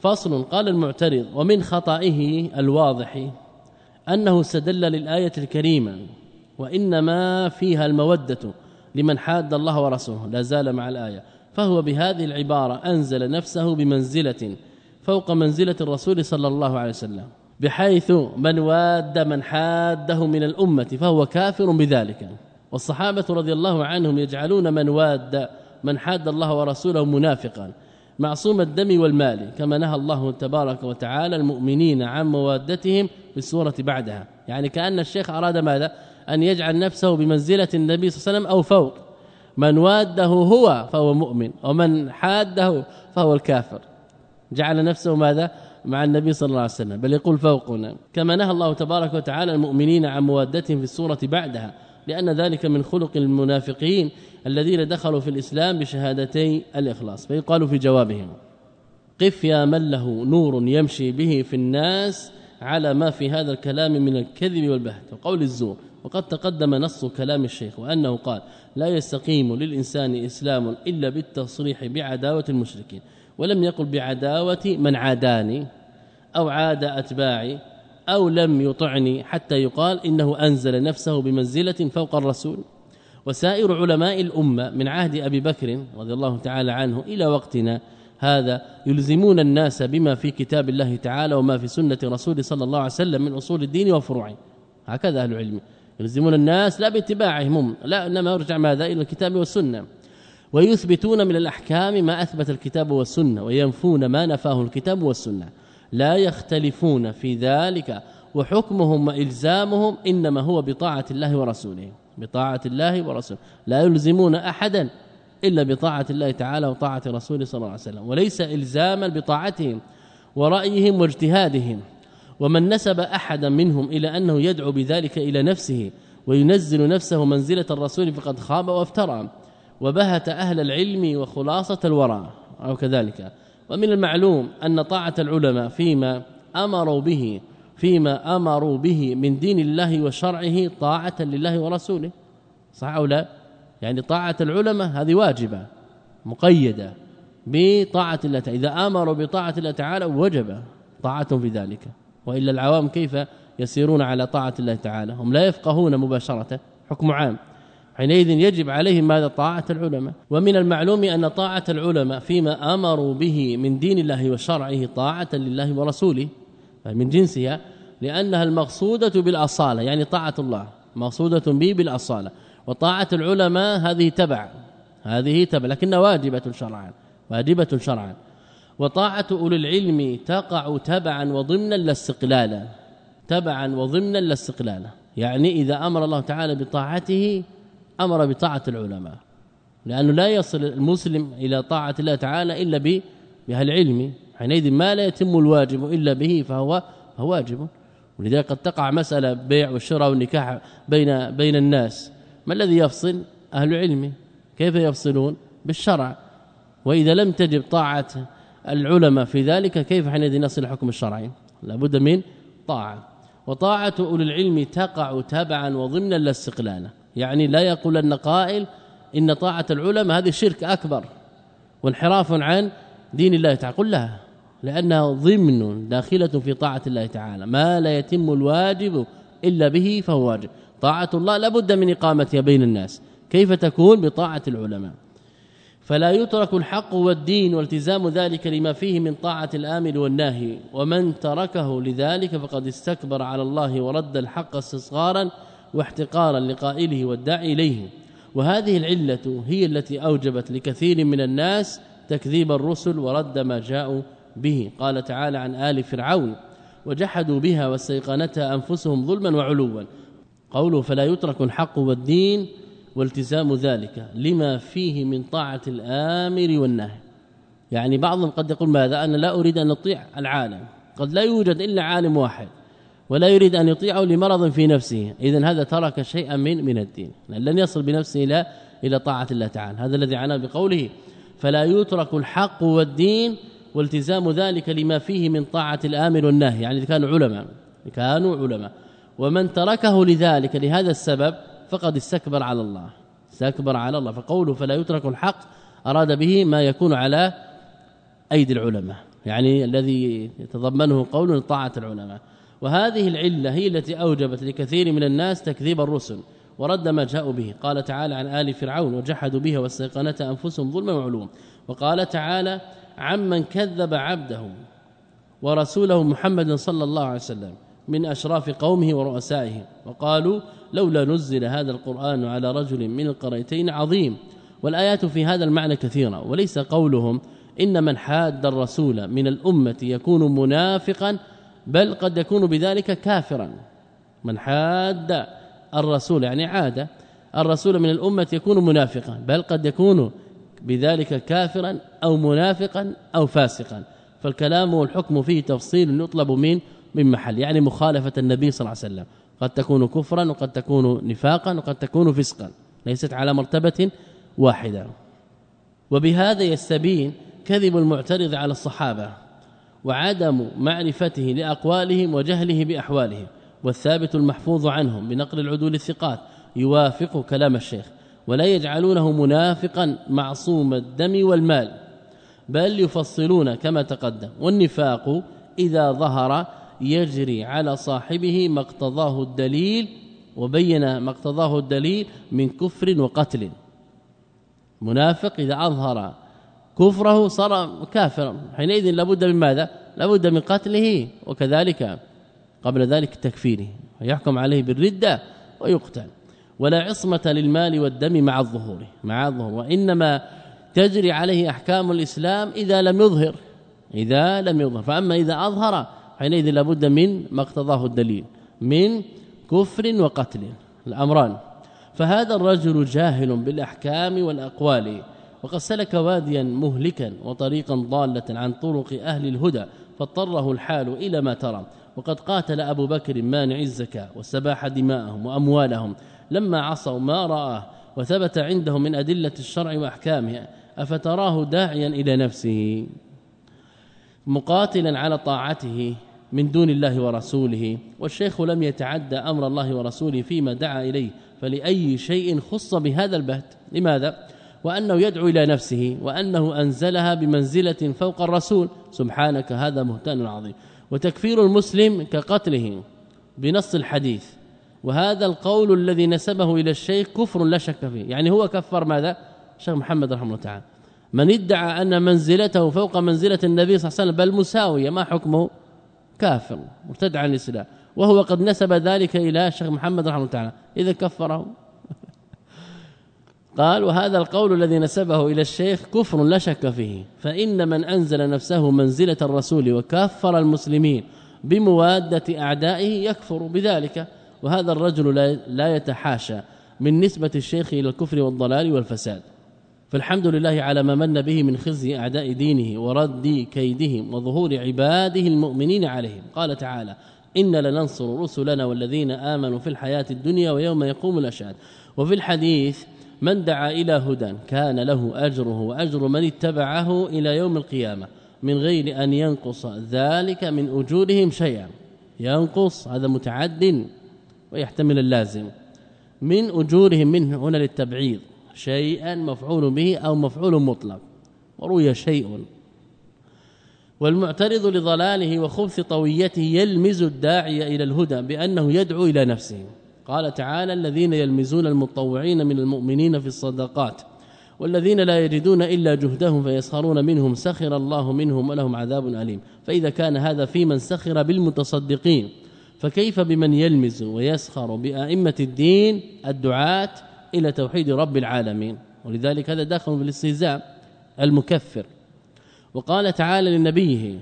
فصل قال المعترض ومن خطئه الواضح أنه استدل للآية الكريمة وإنما فيها المودة لمن حاد الله ورسوله. لا زال مع الآية. فهو بهذه العبارة أنزل نفسه بمنزلة فوق منزلة الرسول صلى الله عليه وسلم. بحيث من واد من حاده من الأمة فهو كافر بذلك. والصحابة رضي الله عنهم يجعلون من واد من حاد الله ورسوله منافقا. معصوم الدم والمال كما نهى الله تبارك وتعالى المؤمنين عن موادتهم في السورة بعدها. يعني كأن الشيخ أراد ماذا؟ أن يجعل نفسه بمنزلة النبي صلى الله عليه وسلم أو فوق. من واده هو فهو مؤمن ومن حاده فهو الكافر. جعل نفسه ماذا؟ مع النبي صلى الله عليه وسلم بل يقول فوقنا كما نهى الله تبارك وتعالى المؤمنين عن موادتهم في السورة بعدها لأن ذلك من خلق المنافقين الذين دخلوا في الإسلام بشهادتي الإخلاص. فيقال في جوابهم قف يا من له نور يمشي به في الناس على ما في هذا الكلام من الكذب والبهت وقول الزور وقد تقدم نص كلام الشيخ وأنه قال لا يستقيم للإنسان إسلام إلا بالتصريح بعداوة المشركين. ولم يقل بعداوة من عاداني أو عاد أتباعي أو لم يطعني حتى يقال إنه أنزل نفسه بمنزلة فوق الرسول. وسائر علماء الأمة من عهد أبي بكر رضي الله تعالى عنه إلى وقتنا هذا يلزمون الناس بما في كتاب الله تعالى وما في سنة رسول صلى الله عليه وسلم من أصول الدين وفروعه. هكذا أهل العلم. يلزمون الناس لا باتباعهم لا إنما يرجع ماذا؟ إلى الكتاب والسنة. ويثبتون من الأحكام ما أثبت الكتاب والسنة وينفون ما نفاه الكتاب والسنة. لا يختلفون في ذلك وحكمهم وإلزامهم إنما هو بطاعة الله ورسوله. بطاعة الله ورسوله. لا يلزمون أحدا إلا بطاعة الله تعالى وطاعة رسوله صلى الله عليه وسلم. وليس إلزاما بطاعتهم ورأيهم واجتهادهم. ومن نسب أحدا منهم إلى أنه يدعو بذلك إلى نفسه وينزل نفسه منزلة الرسول فقد خاب وافترى. وبهت أهل العلم وخلاصة الورى أو كذلك. ومن المعلوم أن طاعة العلماء فيما أمروا به فيما أمروا به من دين الله وشرعه طاعة لله ورسوله. صح أو لا؟ يعني طاعة العلماء هذه واجبة مقيدة بطاعة الله تعالى. إذا أمروا بطاعة الله تعالى وجب طاعتهم في ذلك. وإلا العوام كيف يسيرون على طاعة الله تعالى؟ هم لا يفقهون مباشرة. حكم عام. حينئذ يجب عليهم ماذا؟ طاعة العلماء. ومن المعلوم أن طاعة العلماء فيما آمروا به من دين الله وشرعه طاعة لله ورسوله من جنسها لأنها المقصودة بالأصالة يعني طاعة الله مقصودة به بالأصالة. وطاعة العلماء هذه تبع هذه تبع لكنها واجبة شرعا واجبة شرعا. وطاعة أولي العلم تقع تبعا وضمنا لا استقلالا تبعا وضمنا لا استقلالا يعني إذا أمر الله تعالى بطاعته أمر بطاعة العلماء لأنه لا يصل المسلم إلى طاعة الله تعالى إلا بأهل العلم حينئذ ما لا يتم الواجب إلا به فهو فهو واجب. ولذلك قد تقع مسألة بيع والشراء والنكاح بين بين الناس. ما الذي يفصل؟ أهل العلم. كيف يفصلون؟ بالشرع. وإذا لم تجب طاعة العلماء في ذلك كيف حينئذ نصل الحكم الشرعي لابد من طاعة. وطاعة أولي العلم تقع تبعا وضمنا لا استقلالا يعني لا يقول أن قائل إن طاعة العلماء هذه شرك أكبر وانحراف عن دين الله تعالى. قل لها لأنها ضمن داخلة في طاعة الله تعالى. ما لا يتم الواجب إلا به فهو واجب. طاعة الله لابد من إقامتها بين الناس. كيف تكون؟ بطاعة العلماء. فلا يترك الحق والدين والتزام ذلك لما فيه من طاعة الامر والناهي. ومن تركه لذلك فقد استكبر على الله ورد الحق استصغارا واحتقارا لقائله والداعي إليه. وهذه العلة هي التي أوجبت لكثير من الناس تكذيب الرسل ورد ما جاءوا به. قال تعالى عن آل فرعون وجحدوا بها واستيقنتها أنفسهم ظلما وعلوا. قوله فلا يترك الحق والدين والتزام ذلك لما فيه من طاعة الآمر والنهي. يعني بعضهم قد يقول ماذا؟ أنا لا أريد أن أطيع العالم. قد لا يوجد إلا عالم واحد. ولا يريد أن يطيعه لمرض في نفسه. اذا هذا ترك شيئا من من الدين. لن يصل بنفسه إلى إلى طاعة الله تعالى. هذا الذي عناه بقوله فلا يترك الحق والدين والتزام ذلك لما فيه من طاعة الآمر والنهي. يعني كانوا علماء. كانوا علماء. ومن تركه لذلك لهذا السبب فقد استكبر على الله. استكبر على الله. فقوله فلا يترك الحق أراد به ما يكون على أيدي العلماء. يعني الذي يتضمنه قول طاعة العلماء. وهذه العلة هي التي أوجبت لكثير من الناس تكذيب الرسل ورد ما جاءوا به. قال تعالى عن آل فرعون وجحدوا بها واستيقنتها أنفسهم ظلما وعلوا وقال تعالى عمن كذب عبده ورسوله محمد صلى الله عليه وسلم من أشراف قومه ورؤسائه. وقالوا لولا نزل هذا القرآن على رجل من القريتين عظيم. والآيات في هذا المعنى كثيرة وليس قولهم ان من حاد الرسول من الأمة يكون منافقا بل قد يكون بذلك كافرا. من حاد الرسول يعني عاد الرسول من الأمة يكون منافقا بل قد يكون بذلك كافرا أو منافقا أو فاسقا. فالكلام والحكم فيه تفصيل يطلب من من محل يعني مخالفة النبي صلى الله عليه وسلم. قد تكون كفرا وقد تكون نفاقا وقد تكون فسقا ليست على مرتبة واحدة. وبهذا يستبين كذب المعترض على الصحابة. وعدم معرفته لأقوالهم وجهله بأحوالهم والثابت المحفوظ عنهم بنقل العدول الثقات يوافق كلام الشيخ ولا يجعلونه منافقا معصوم الدم والمال بل يفصلون كما تقدم والنفاق إذا ظهر يجري على صاحبه ما اقتضاه الدليل وبين ما اقتضاه الدليل من كفر وقتل. منافق إذا أظهر كفره صار كافرا. حينئذ لابد من ماذا؟ لابد من قتله وكذلك قبل ذلك تكفيره. ويحكم عليه بالردة ويقتل. ولا عصمة للمال والدم مع الظهور مع الظهور. وإنما تجري عليه أحكام الإسلام إذا لم يظهر إذا لم يظهر. فأما إذا أظهر حينئذ لابد من ما اقتضاه الدليل من كفر وقتل الأمران. فهذا الرجل جاهل بالأحكام والأقوال. وقد سلك واديا مهلكا وطريقا ضالة عن طرق أهل الهدى فاضطره الحال إلى ما ترى. وقد قاتل أبو بكر مانع الزكاة واستباح دماءهم وأموالهم. لما عصوا ما رآه وثبت عنده من أدلة الشرع وأحكامه أفتراه داعيا إلى نفسه مقاتلا على طاعته من دون الله ورسوله. والشيخ لم يتعدى أمر الله ورسوله فيما دعا إليه. فلأي شيء خص بهذا البهت؟ لماذا؟ وأنه يدعو إلى نفسه وأنه أنزلها بمنزلة فوق الرسول. سبحانك هذا مهتان عظيم. وتكفير المسلم كقتله بنص الحديث. وهذا القول الذي نسبه إلى الشيخ كفر لا شك فيه. يعني هو كفر ماذا؟ شيخ محمد رحمه الله تعالى. من ادعى أن منزلته فوق منزلة النبي صلى الله عليه وسلم بل مساوية ما حكمه؟ كافر مرتد عن الإسلام. وهو قد نسب ذلك إلى الشيخ محمد رحمه الله تعالى. إذا كفره قال وهذا القول الذي نسبه إلى الشيخ كفر لا شك فيه فإن من أنزل نفسه منزلة الرسول وكفر المسلمين بموادة أعدائه يكفر بذلك وهذا الرجل لا يتحاشى من نسبة الشيخ إلى الكفر والضلال والفساد. فالحمد لله على ما من به من خزي أعداء دينه ورد كيدهم وظهور عباده المؤمنين عليهم. قال تعالى إن لننصر رسلنا والذين آمنوا في الحياة الدنيا ويوم يقوم الأشهاد. وفي الحديث من دعا إلى هدى كان له أجره وأجر من اتبعه إلى يوم القيامة من غير أن ينقص ذلك من أجورهم شيئا. ينقص هذا متعد ويحتمل اللازم. من أجورهم منه هنا للتبعيض شيئا مفعول به أو مفعول مطلق وروي شيء. والمعترض لضلاله وخبث طويته يلمز الداعي إلى الهدى بأنه يدعو إلى نفسه. قال تعالى الذين يلمزون المتطوعين من المؤمنين في الصدقات والذين لا يجدون إلا جهدهم فيسخرون منهم سخر الله منهم ولهم عذاب أليم. فإذا كان هذا في من سخر بالمتصدقين فكيف بمن يلمز ويسخر بأئمة الدين الدعاة إلى توحيد رب العالمين؟ ولذلك هذا داخل بالاستهزاء المكفر. وقال تعالى لنبيه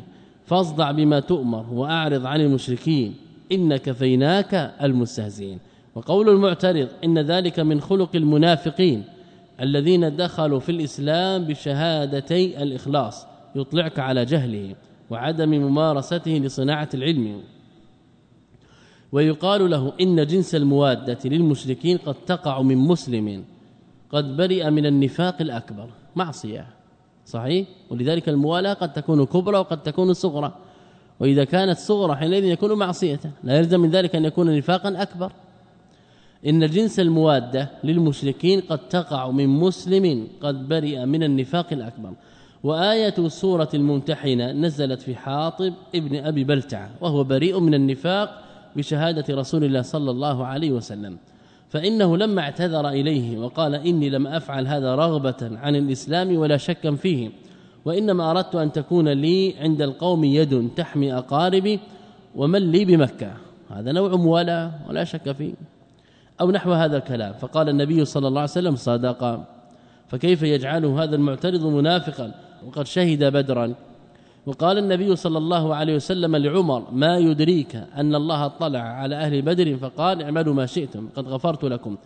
فاصدع بما تؤمر وأعرض عن المشركين إن كفيناك المستهزئين. وقول المعترض إن ذلك من خلق المنافقين الذين دخلوا في الإسلام بشهادتي الإخلاص يطلعك على جهله وعدم ممارسته لصناعة العلم. ويقال له إن جنس الموادة للمشركين قد تقع من مسلم قد برئ من النفاق الأكبر معصية. صحيح؟ ولذلك الموالاة قد تكون كبرى وقد تكون صغرى. وإذا كانت صغرى حينئذ يكون معصية لا يلزم من ذلك أن يكون نفاقا أكبر. إن جنس الموادة للمشركين قد تقع من مسلم قد برئ من النفاق الأكبر. وآية سورة الممتحنة نزلت في حاطب ابن أبي بلتع وهو بريء من النفاق بشهادة رسول الله صلى الله عليه وسلم. فإنه لما اعتذر إليه وقال إني لم أفعل هذا رغبة عن الإسلام ولا شكا فيه وإنما أردت أن تكون لي عند القوم يد تحمي أقاربي ومن لي بمكة. هذا نوع موالاة ولا شك فيه. أو نحو هذا الكلام. فقال النبي صلى الله عليه وسلم صدق. فكيف يجعله هذا المعترض منافقا؟ وقد شهد بدرا. وقال النبي صلى الله عليه وسلم لعمر ما يدريك أن الله اطلع على أهل بدر فقال اعملوا ما شئتم قد غفرت لكم.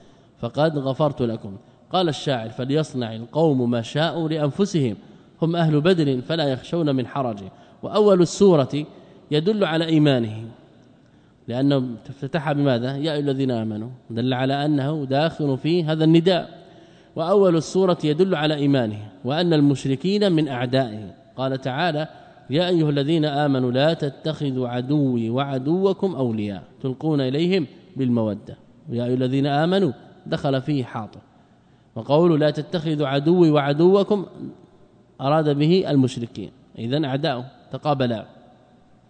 فقد غفرت لكم. قال الشاعر فليصنع القوم ما شاءوا لأنفسهم هم أهل بدر فلا يخشون من حرج. وأول السورة يدل على إيمانهم لأنه افتتح بماذا؟ يا أيها الذين آمنوا دل على أنه داخل في هذا النداء. وأول السورة يدل على إيمانه وأن المشركين من أعدائه. قال تعالى يا أيها الذين آمنوا لا تتخذوا عدوي وعدوكم أولياء. تلقون إليهم بالمودة. يا أيها الذين آمنوا دخل فيه حاطب. وقوله لا تتخذوا عدوي وعدوكم أراد به المشركين. اذا أعداؤه تقابلا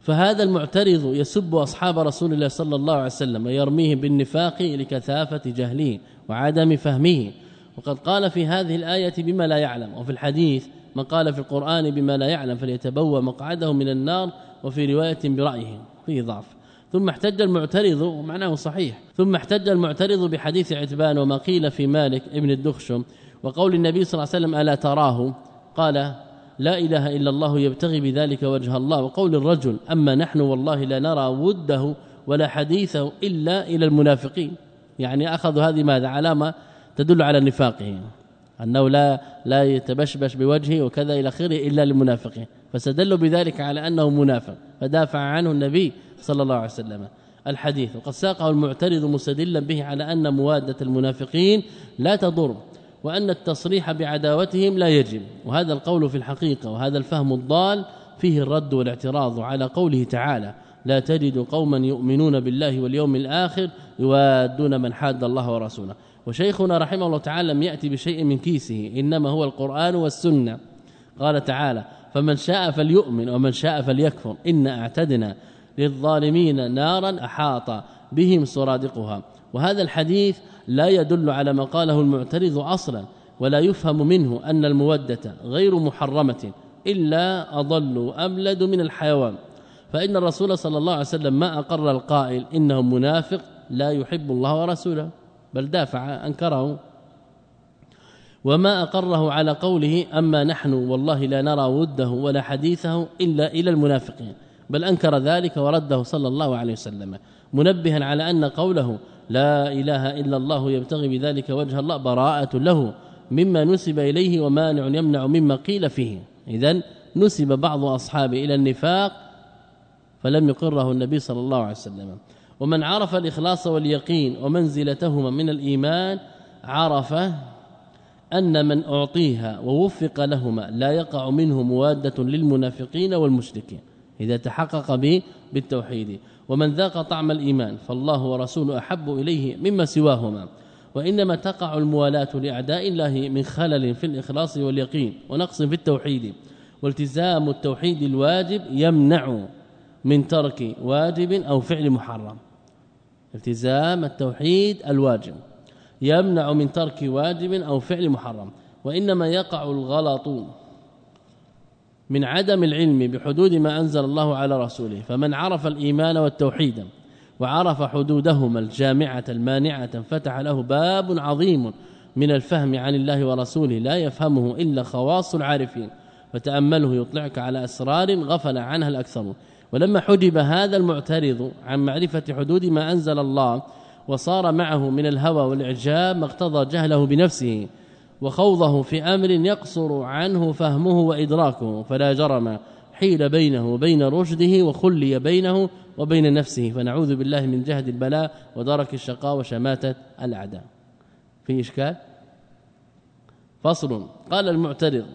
فهذا المعترض يسب أصحاب رسول الله صلى الله عليه وسلم ويرميهم بالنفاق لكثافة جهله وعدم فهمه. وقد قال في هذه الآية بما لا يعلم وفي الحديث من قال في القرآن بما لا يعلم فليتبوى مقعده من النار وفي رواية برأيه فيه ضعف. ثم احتج المعترض ومعناه صحيح. ثم احتج المعترض بحديث عتبان وما قيل في مالك ابن الدخشم وقول النبي صلى الله عليه وسلم ألا تراه؟ قال لا إله إلا الله يبتغي بذلك وجه الله. وقول الرجل أما نحن والله لا نرى وده ولا حديثه إلا إلى المنافقين. يعني اخذوا هذه ماذا؟ علامة تدل على نفاقه. أنه لا لا يتبشبش بوجهه وكذا إلى آخره إلا للمنافقين. فاستدلوا بذلك على أنه منافق. فدافع عنه النبي صلى الله عليه وسلم الحديث. وقد ساقه المعترض مستدلا به على أن موادة المنافقين لا تضر. وأن التصريح بعداوتهم لا يجب. وهذا القول في الحقيقة وهذا الفهم الضال فيه الرد والاعتراض على قوله تعالى لا تجد قوما يؤمنون بالله واليوم الآخر يوادون من حاد الله ورسوله. وشيخنا رحمه الله تعالى لم يأتي بشيء من كيسه إنما هو القرآن والسنة. قال تعالى فمن شاء فليؤمن ومن شاء فليكفر إن أعتدنا للظالمين نارا أحاط بهم سرادقها. وهذا الحديث لا يدل على ما قاله المعترض أصلا ولا يفهم منه أن المودة غير محرمة إلا أضل وأبلد من الحيوان. فإن الرسول صلى الله عليه وسلم ما أقر القائل إنه منافق لا يحب الله ورسوله بل دافع أنكره. وما أقره على قوله أما نحن والله لا نرى وده ولا حديثه إلا إلى المنافقين بل أنكر ذلك ورده صلى الله عليه وسلم منبها على أن قوله لا إله إلا الله يبتغي بذلك وجه الله براءة له مما نسب إليه ومانع يمنع مما قيل فيه. اذا نسب بعض اصحابه إلى النفاق فلم يقره النبي صلى الله عليه وسلم. ومن عرف الإخلاص واليقين ومنزلتهما من الإيمان عرف أن من أعطيها ووفق لهما لا يقع منه مواده للمنافقين والمشركين. إذا تحقق به بالتوحيد. ومن ذاق طعم الإيمان فالله ورسوله أحب إليه مما سواهما. وإنما تقع الموالاة لأعداء الله من خلل في الإخلاص واليقين ونقص في التوحيد. والتزام التوحيد الواجب يمنع من ترك واجب أو فعل محرم. التزام التوحيد الواجب يمنع من ترك واجب أو فعل محرم. وإنما يقع الغلط من عدم العلم بحدود ما أنزل الله على رسوله فمن عرف الإيمان والتوحيد وعرف حدودهما الجامعة المانعة فتح له باب عظيم من الفهم عن الله ورسوله لا يفهمه إلا خواص العارفين فتأمله يطلعك على أسرار غفل عنها الأكثر. ولما حجب هذا المعترض عن معرفة حدود ما أنزل الله وصار معه من الهوى والإعجاب ما اقتضى جهله بنفسه. وخوضه في أمر يقصر عنه فهمه وإدراكه فلا جرم. حيل بينه وبين رشده وخلي بينه وبين نفسه فنعوذ بالله من جهد البلاء ودرك الشقاء وشماتة الأعداء. في إشكال؟ فصل. قال المعترض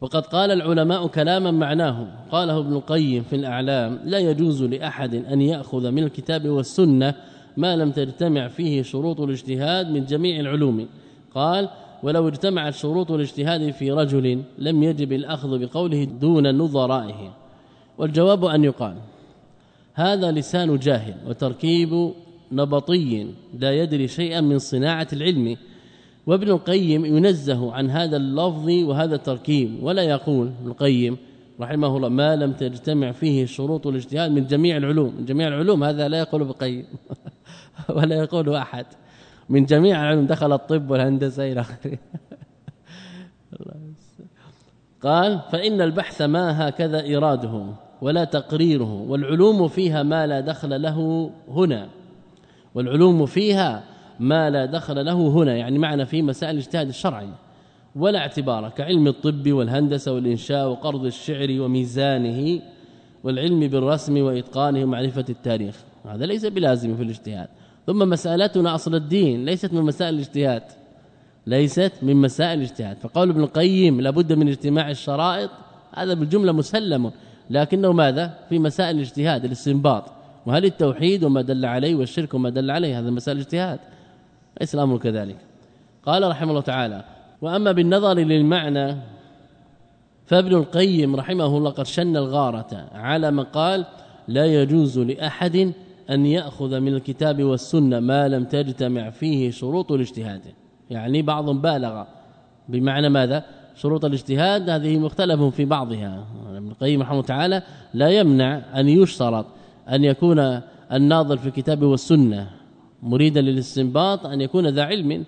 وقد قال العلماء كلاما معناه. قاله ابن القيم في الأعلام لا يجوز لأحد أن يأخذ من الكتاب والسنة ما لم تجتمع فيه شروط الاجتهاد من جميع العلوم. قال ولو اجتمعت شروط الاجتهاد في رجل لم يجب الأخذ بقوله دون نظرائه. والجواب أن يقال هذا لسان جاهل وتركيب نبطي لا يدري شيئا من صناعة العلم. وابن القيم ينزه عن هذا اللفظ وهذا التركيب ولا يقول ابن القيم رحمه الله ما لم تجتمع فيه شروط الاجتهاد من جميع العلوم. من جميع العلوم هذا لا يقول ابن القيم <laughs> ولا يقول أحد. من جميع العلوم دخل الطب والهندسة إلى آخره. قال فإن البحث ما هكذا إراده ولا تقريره والعلوم فيها ما لا دخل له هنا. والعلوم فيها ما لا دخل له هنا يعني معنى في مسائل الاجتهاد الشرعي. ولا اعتبار كعلم الطب والهندسة والإنشاء وقرض الشعر وميزانه والعلم بالرسم وإتقانه ومعرفة التاريخ. هذا ليس بلازم في الاجتهاد. ثم مسألتنا أصل الدين ليست من مسائل الاجتهاد. ليست من مسائل الاجتهاد. فقول ابن القيم لابد من اجتماع الشرائط هذا بالجملة مسلم. لكنه ماذا؟ في مسائل الاجتهاد الاستنباط. وهل التوحيد وما دل عليه والشرك وما دل عليه هذا مسائل الاجتهاد. ليس الامر كذلك. قال رحمه الله تعالى وأما بالنظر للمعنى فابن القيم رحمه الله قد شن الغارة على ما قال لا يجوز لأحد أن يأخذ من الكتاب والسنة ما لم تجتمع فيه شروط الاجتهاد. يعني بعض بالغ بمعنى ماذا؟ شروط الاجتهاد هذه مختلف في بعضها. ابن القيم رحمه تعالى لا يمنع أن يشترط أن يكون الناظر في الكتاب والسنة مريدا للاستنباط أن يكون ذا علم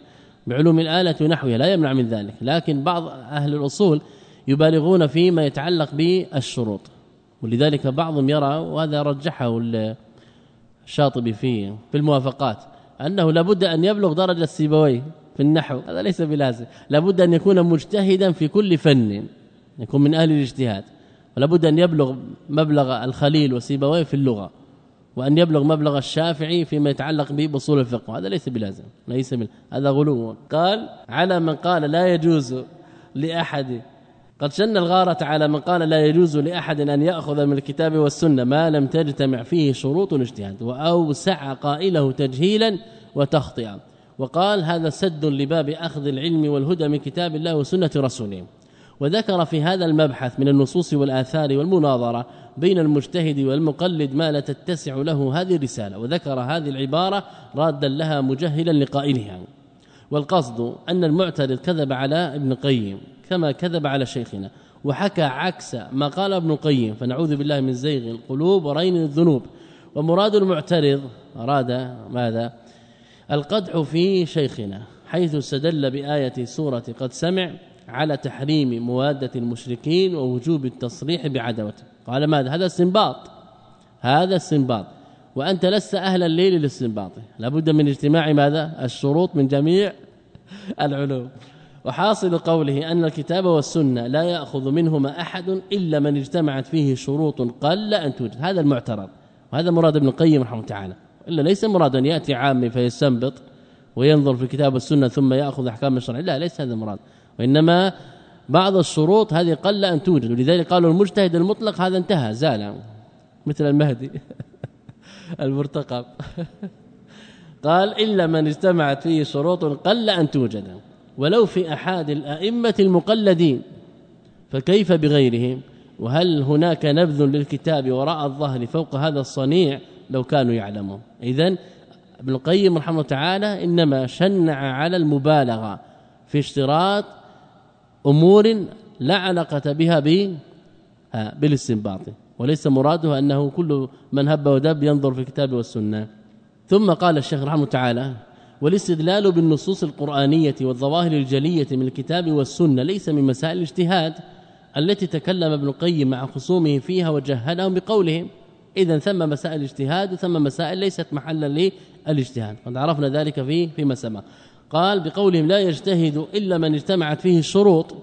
بعلوم الآلة ونحوها. لا يمنع من ذلك. لكن بعض أهل الأصول يبالغون فيما يتعلق بالشروط. ولذلك بعضهم يرى وهذا رجحه الشاطبي في في الموافقات أنه لابد أن يبلغ درجة السيبويه في النحو هذا ليس بلازم لابد أن يكون مجتهدا في كل فن يكون من أهل الاجتهاد ولابد أن يبلغ مبلغ الخليل وسيبويه في اللغة وأن يبلغ مبلغ الشافعي فيما يتعلق به بأصول الفقه هذا ليس بلازم ليس بل... هذا غلو. قال على من قال لا يجوز لأحد قد شن الغارة على من قال لا يجوز لأحد أن يأخذ من الكتاب والسنة ما لم تجتمع فيه شروط الاجتهاد وأوسع قائله تجهيلا وتخطئا. وقال هذا سد لباب أخذ العلم والهدى من كتاب الله وسنة رسوله. وذكر في هذا المبحث من النصوص والآثار والمناظرة بين المجتهد والمقلد ما لا تتسع له هذه الرسالة. وذكر هذه العبارة رادا لها مجهلا لقائلها. والقصد أن المعترض كذب على ابن قيم كما كذب على شيخنا وحكى عكس ما قال ابن قيم فنعوذ بالله من زيغ القلوب ورين الذنوب. ومراد المعترض أراد ماذا؟ القدح في شيخنا حيث استدل بآية سورة قد سمع على تحريم موادة المشركين ووجوب التصريح بعدوته. قال ماذا؟ هذا استنباط. هذا استنباط. وأنت لست أهلا لي للاستنباط. لابد من اجتماع ماذا؟ الشروط من جميع <laughs> العلوم. وحاصل قوله أن الكتاب والسنة لا يأخذ منهما أحد إلا من اجتمعت فيه شروط قل أن توجد. هذا المعترض. وهذا مراد ابن القيم رحمه تعالى. إلا ليس مراد ان يأتي عامي فيستنبط وينظر في الكتاب والسنة ثم يأخذ أحكام الشرع. لا ليس هذا المراد. وإنما بعض الشروط هذه قل أن توجد. ولذلك قالوا المجتهد المطلق هذا انتهى زال. مثل المهدي. <laughs> المرتقب. قال إلا من اجتمعت فيه شروط قل أن توجد ولو في أحد الأئمة المقلدين فكيف بغيرهم؟ وهل هناك نبذ للكتاب وراء الظهر فوق هذا الصنيع؟ لو كانوا يعلمون. اذا ابن القيم رحمه الله تعالى إنما شنع على المبالغة في اشتراط أمور لا علاقة بها بالإستنباط. وليس مراده أنه كل من هب ودب ينظر في الكتاب والسنة. ثم قال الشيخ رحمه تعالى والاستدلال بالنصوص القرآنية والظواهر الجلية من الكتاب والسنة ليس من مسائل الاجتهاد التي تكلم ابن القيم مع خصومه فيها وجهدهم بقولهم. اذا ثم مسائل اجتهاد وثم مسائل ليست محلا للاجتهاد. قد عرفنا ذلك في فيما سبق. قال بقولهم لا يجتهد إلا من اجتمعت فيه الشروط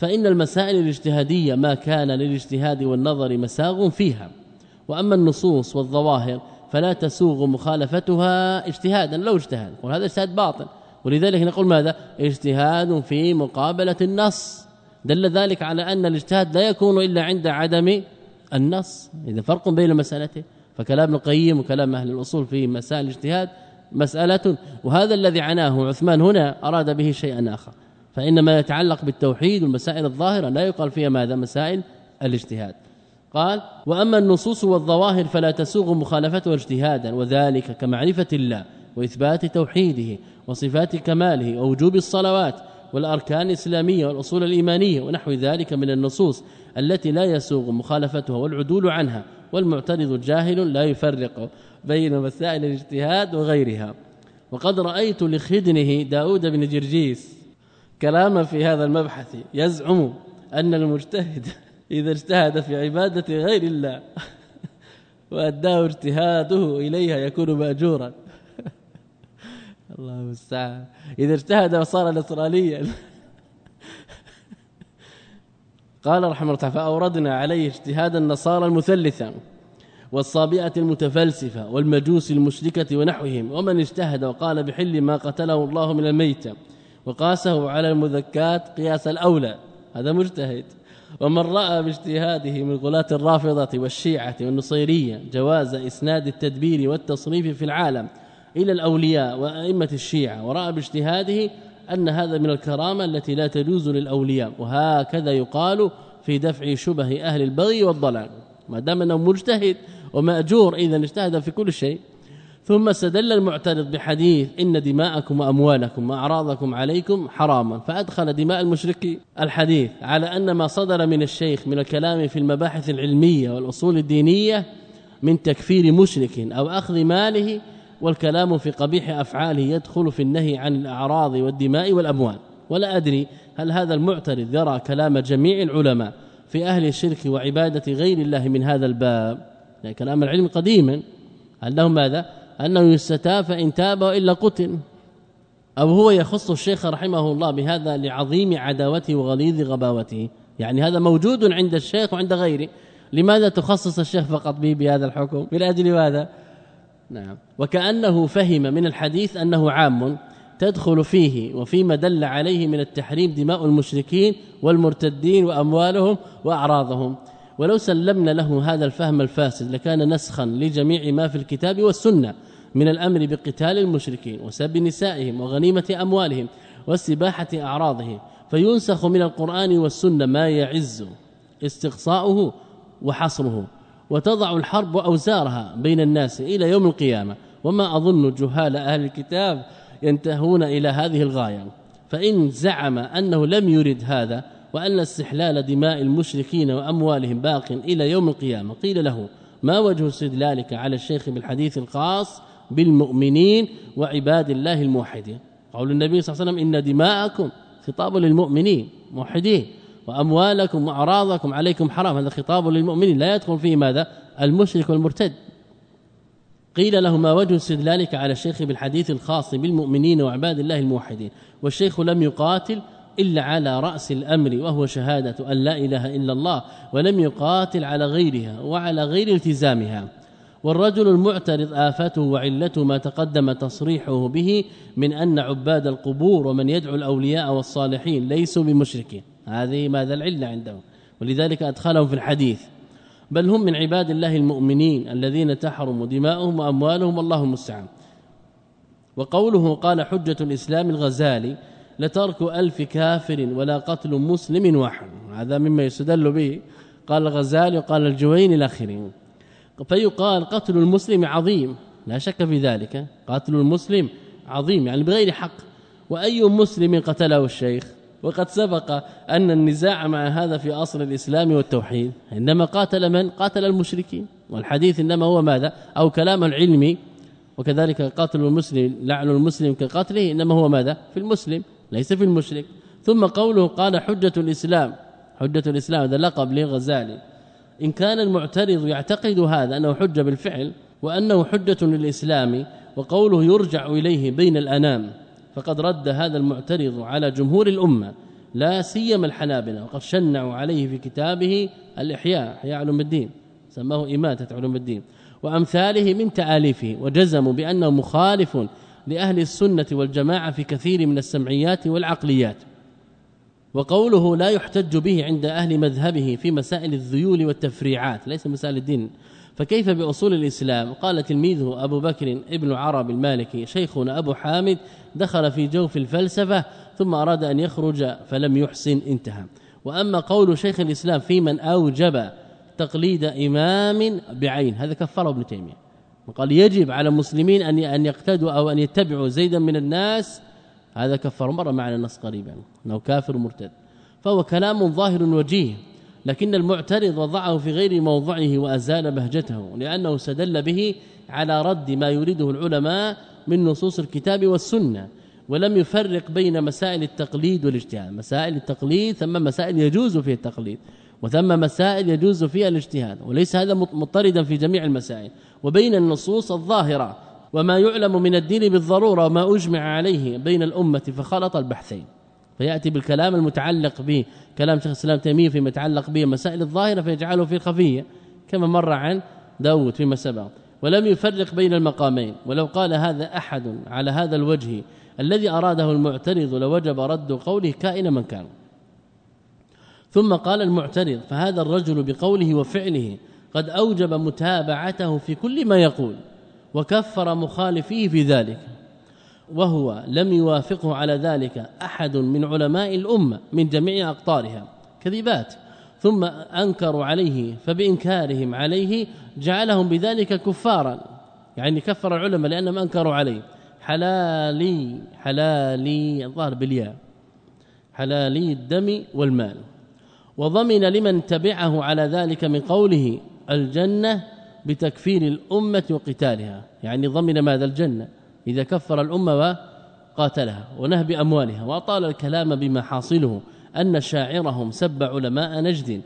فإن المسائل الاجتهادية ما كان للاجتهاد والنظر مساغ فيها. وأما النصوص والظواهر فلا تسوغ مخالفتها اجتهادا لو اجتهاد وهذا اجتهاد باطل. ولذلك نقول ماذا؟ اجتهاد في مقابلة النص. دل ذلك على أن الاجتهاد لا يكون إلا عند عدم النص. إذا فرق بين مسألته فكلام القيم وكلام أهل الأصول في مسائل الاجتهاد مسألة. وهذا الذي عناه عثمان هنا أراد به شيئا آخر. فإن ما يتعلق بالتوحيد والمسائل الظاهرة لا يقال فيها ماذا؟ مسائل الاجتهاد. قال وأما النصوص والظواهر فلا تسوغ مخالفتها اجتهادا وذلك كمعرفة الله وإثبات توحيده وصفات كماله ووجوب الصلوات والأركان الإسلامية والأصول الإيمانية ونحو ذلك من النصوص التي لا يسوغ مخالفتها والعدول عنها والمعترض الجاهل لا يفرق بين مسائل الاجتهاد وغيرها. وقد رأيت لخدنه داود بن جرجيس كلاما في هذا المبحث يزعم أن المجتهد <laughs> إذا اجتهد في عبادة غير الله <laughs> وأداه اجتهاده إليها يكون مأجورا. <laughs> الله المستعان. إذا اجتهد وصار نصرانيا. قال رحمه الله فأوردنا عليه اجتهاد النصارى المثلثة والصابئة المتفلسفة والمجوس المشركة ونحوهم ومن اجتهد وقال بحل ما قتله الله من الميتة وقاسه على المذكات قياس الأولى. هذا مجتهد. ومن رأى باجتهاده من غلاة الرافضة والشيعة والنصيرية جواز إسناد التدبير والتصريف في العالم إلى الأولياء وأئمة الشيعة ورأى باجتهاده أن هذا من الكرامة التي لا تجوز للأولياء وهكذا يقال في دفع شبه أهل البغي والضلال. ما دام أنه مجتهد ومأجور اذا اجتهد في كل شيء. ثم استدل المعترض بحديث إن دماءكم وأموالكم وأعراضكم عليكم حراما فأدخل دماء المشركين الحديث على أن ما صدر من الشيخ من الكلام في المباحث العلمية والأصول الدينية من تكفير مشرك أو أخذ ماله والكلام في قبيح أفعاله يدخل في النهي عن الأعراض والدماء والأموال. ولا أدري هل هذا المعترض يرى كلام جميع العلماء في أهل الشرك وعبادة غير الله من هذا الباب. يعني كلام العلم قديما أنه ماذا؟ أنه يستتاب فإن تاب الا قتل. أو هو يخص الشيخ رحمه الله بهذا لعظيم عداوته وغليظ غباوته. يعني هذا موجود عند الشيخ وعند غيره. لماذا تخصص الشيخ فقط به بهذا الحكم؟ من أجل ماذا؟ نعم. وكأنه فهم من الحديث أنه عام تدخل فيه وفيما دل عليه من التحريم دماء المشركين والمرتدين وأموالهم وأعراضهم. ولو سلمنا له هذا الفهم الفاسد لكان نسخا لجميع ما في الكتاب والسنة. من الأمر بقتال المشركين وسب نسائهم وغنيمة أموالهم واستباحة أعراضهم فينسخ من القرآن والسنة ما يعز استقصاؤه وحصره وتضع الحرب أوزارها بين الناس إلى يوم القيامة. وما أظن جهال أهل الكتاب ينتهون إلى هذه الغاية. فإن زعم أنه لم يرد هذا وأن استحلال دماء المشركين وأموالهم باق إلى يوم القيامة قيل له ما وجه استدلالك على الشيخ بالحديث الخاص بالمؤمنين وعباد الله الموحدين. قول النبي صلى الله عليه وسلم إن دماءكم خطاب للمؤمنين موحدين وأموالكم وأعراضكم عليكم حرام. هذا خطاب للمؤمنين. لا يدخل فيه ماذا؟ المشرك والمرتد. قيل له ما وجه استدلالك على الشيخ بالحديث الخاص بالمؤمنين وعباد الله الموحدين؟ والشيخ لم يقاتل إلا على رأس الأمر وهو شهادة أن لا إله إلا الله ولم يقاتل على غيرها وعلى غير التزامها. والرجل المعترض آفته وعلته ما تقدم تصريحه به من أن عباد القبور ومن يدعو الأولياء والصالحين ليسوا بمشركين. هذه ماذا العلة عندهم؟ ولذلك أدخلهم في الحديث. بل هم من عباد الله المؤمنين الذين تحرم دماؤهم وأموالهم والله المستعان. وقوله قال حجة الإسلام الغزالي لترك ألف كافر ولا قتل مسلم واحد هذا مما يستدل به. قال الغزالي وقال الجويني الاخرين فيقال قتل المسلم عظيم. لا شك في ذلك. قتل المسلم عظيم يعني بغير حق. وأي مسلم قتله الشيخ؟ وقد سبق أن النزاع مع هذا في أصل الإسلام والتوحيد. إنما قاتل من؟ قاتل المشركين. والحديث إنما هو ماذا؟ أو كلام العلم. وكذلك قاتل المسلم لعن المسلم كقتله إنما هو ماذا؟ في المسلم ليس في المشرك. ثم قوله قال حجة الإسلام. حجة الإسلام هذا لقب للغزالي إن كان المعترض يعتقد هذا أنه حجة بالفعل وأنه حجة للإسلام وقوله يرجع إليه بين الأنام فقد رد هذا المعترض على جمهور الأمة لا سيما الحنابلة وقد شنعوا عليه في كتابه الإحياء إحياء علوم الدين سماه إماتة علوم الدين وأمثاله من تآليفه وجزموا بأنه مخالف لأهل السنة والجماعة في كثير من السمعيات والعقليات. وقوله لا يحتج به عند أهل مذهبه في مسائل الذيول والتفريعات ليس مسائل الدين. فكيف بأصول الإسلام؟ قال تلميذه أبو بكر ابن عرب المالكي شيخنا أبو حامد دخل في جوف الفلسفة ثم أراد أن يخرج فلم يحسن انتهى. وأما قول شيخ الإسلام في من أوجب تقليد إمام بعين هذا كفره ابن تيمية. وقال يجب على المسلمين أن أن يقتدوا أو أن يتبعوا زيدا من الناس هذا كفر مرة معنا النص قريبا. إنه كافر مرتد. فهو كلام ظاهر وجيه لكن المعترض وضعه في غير موضعه وأزال بهجته لأنه استدل به على رد ما يريده العلماء من نصوص الكتاب والسنة ولم يفرق بين مسائل التقليد والاجتهاد. مسائل التقليد ثم مسائل يجوز فيها التقليد وثم مسائل يجوز فيها الاجتهاد وليس هذا مضطردا في جميع المسائل. وبين النصوص الظاهرة وما يعلم من الدين بالضرورة وما أجمع عليه بين الأمة فخلط البحثين. فيأتي بالكلام المتعلق بكلام شيخ الإسلام تيمية فيما يتعلق به مسائل الظاهرة فيجعله في الخفية كما مر عن داود فيما سبق. ولم يفرق بين المقامين. ولو قال هذا أحد على هذا الوجه الذي أراده المعترض لوجب رد قوله كائن من كان. ثم قال المعترض فهذا الرجل بقوله وفعله قد أوجب متابعته في كل ما يقول وكفر مخالفيه في ذلك. وهو لم يوافقه على ذلك أحد من علماء الأمة من جميع أقطارها كذبات. ثم أنكروا عليه فبإنكارهم عليه جعلهم بذلك كفارا. يعني كفر العلماء لأنهم أنكروا عليه. حلالي حلالي الظاهر بالياء. حلالي الدم والمال. وضمن لمن تبعه على ذلك من قوله الجنة بتكفير الأمة وقتالها. يعني ضمن ماذا؟ الجنة. إذا كفر الأمة وقاتلها ونهب أموالها وأطال الكلام بما حاصله أن شاعرهم سب علماء نجد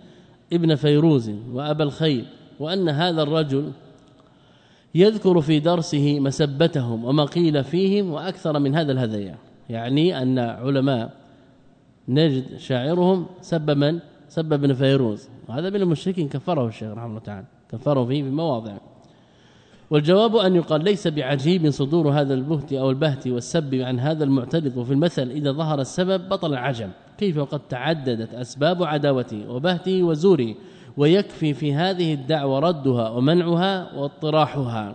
ابن فيروز وأبا الخيل وأن هذا الرجل يذكر في درسه مسبتهم وما قيل فيهم وأكثر من هذا الهذيان. يعني أن علماء نجد شاعرهم سب من؟ سب ابن فيروز. وهذا من المشركين. كفره الشيخ رحمه الله تعالى. كفره فيه بمواضع. والجواب أن يقال ليس بعجيب صدور هذا البهت أو البهت والسب عن هذا المعترض وفي المثل إذا ظهر السبب بطل العجم. كيف وقد تعددت أسباب عداوته وبهته وزوره ويكفي في هذه الدعوة ردها ومنعها واطراحها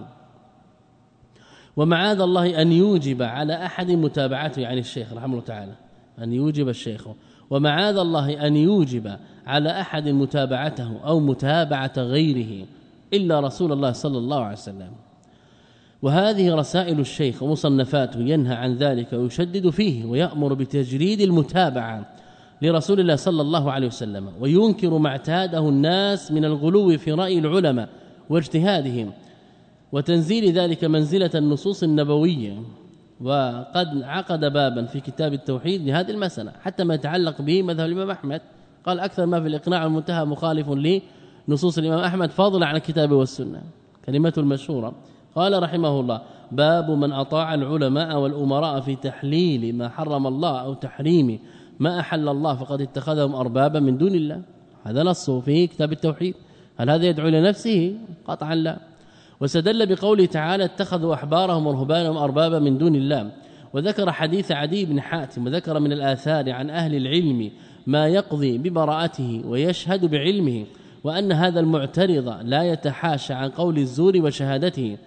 ومعاذ الله أن يوجب على أحد متابعته يعني الشيخ رحمه الله تعالى. أن يوجب الشيخ. ومعاذ الله أن يوجب على أحد متابعته أو متابعة غيره. إلا رسول الله صلى الله عليه وسلم. وهذه رسائل الشيخ ومصنفاته ينهى عن ذلك ويشدد فيه ويأمر بتجريد المتابعة لرسول الله صلى الله عليه وسلم وينكر ما اعتاده الناس من الغلو في رأي العلماء واجتهادهم وتنزيل ذلك منزلة النصوص النبوية. وقد عقد بابا في كتاب التوحيد لهذه المسألة حتى ما يتعلق به مذهب الإمام أحمد. قال أكثر ما في الإقناع المنتهى مخالف لنصوص الإمام أحمد فاضلا عن الكتاب والسنة كلمته المشهورة. قال رحمه الله باب من أطاع العلماء والأمراء في تحليل ما حرم الله أو تحريم ما أحل الله فقد اتخذهم أربابا من دون الله. هذا نص في كتاب التوحيد. هل هذا يدعو لنفسه قطعا لا. وسدل بقوله تعالى اتخذوا أحبارهم ورهبانهم أربابا من دون الله. وذكر حديث عدي بن حاتم وذكر من الآثار عن أهل العلم ما يقضي ببراءته ويشهد بعلمه. وأن هذا المعترض لا يتحاشى عن قول الزور وشهادته.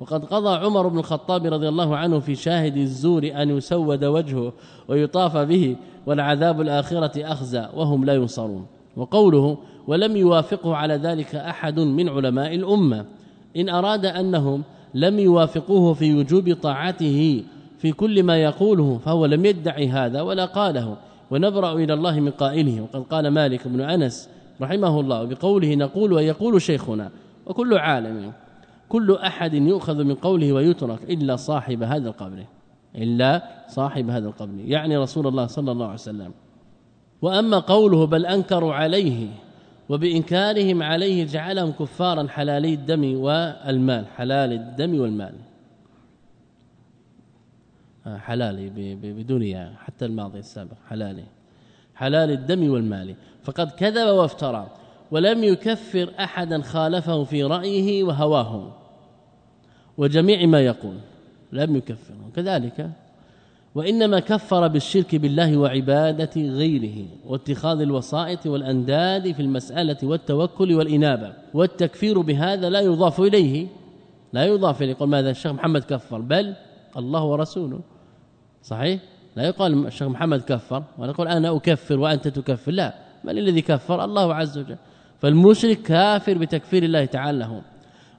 وقد قضى عمر بن الخطاب رضي الله عنه في شاهد الزور أن يسود وجهه ويطاف به والعذاب الآخرة أخزى وهم لا ينصرون. وقوله ولم يوافقه على ذلك أحد من علماء الأمة إن أراد أنهم لم يوافقوه في وجوب طاعته في كل ما يقوله فهو لم يدعي هذا ولا قاله. ونبرأ إلى الله من قائله. وقد قال مالك بن أنس رحمه الله بقوله نقول ويقول شيخنا وكل عالم كل أحد يؤخذ من قوله ويترك إلا صاحب هذا القبر إلا صاحب هذا القبر يعني رسول الله صلى الله عليه وسلم. وأما قوله بل أنكروا عليه وبإنكارهم عليه جعلهم كفارا حلالي الدم والمال حلال الدم والمال. آه، حلالي بدون حتى الماضي السابق حلالي حلال الدم والمال. فقد كذب وافترى ولم يكفر أحدا خالفه في رأيه وهواه. وجميع ما يقول لم يكفره كذلك وإنما كفر بالشرك بالله وعبادة غيره واتخاذ الوسائط والأنداد في المسألة والتوكل والإنابة. والتكفير بهذا لا يضاف إليه لا يضاف إليه. يقول ماذا الشيخ محمد كفر؟ بل الله ورسوله. صحيح؟ لا يقال الشيخ محمد كفر ونقول أنا أكفر وأنت تكفر. لا. من الذي كفر؟ الله عز وجل. فالمشرك كافر بتكفير الله تعالى له.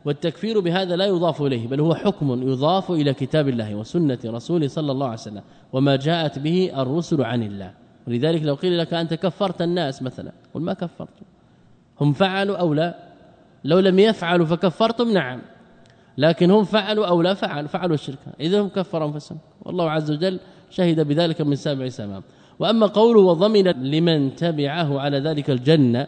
والتكفير بهذا لا يضاف إليه بل هو حكم يضاف إلى كتاب الله وسنة رسوله صلى الله عليه وسلم وما جاءت به الرسل عن الله. ولذلك لو قيل لك أنت كفرت الناس مثلا قل ما كفرت. هم فعلوا أو لا؟ لو لم يفعلوا فكفرتم؟ نعم. لكن هم فعلوا أو لا فعلوا؟ فعلوا الشرك. إذا هم كفروا أنفسهم. والله عز وجل شهد بذلك من سبع سماء. وأما قوله وضمن لمن تبعه على ذلك الجنة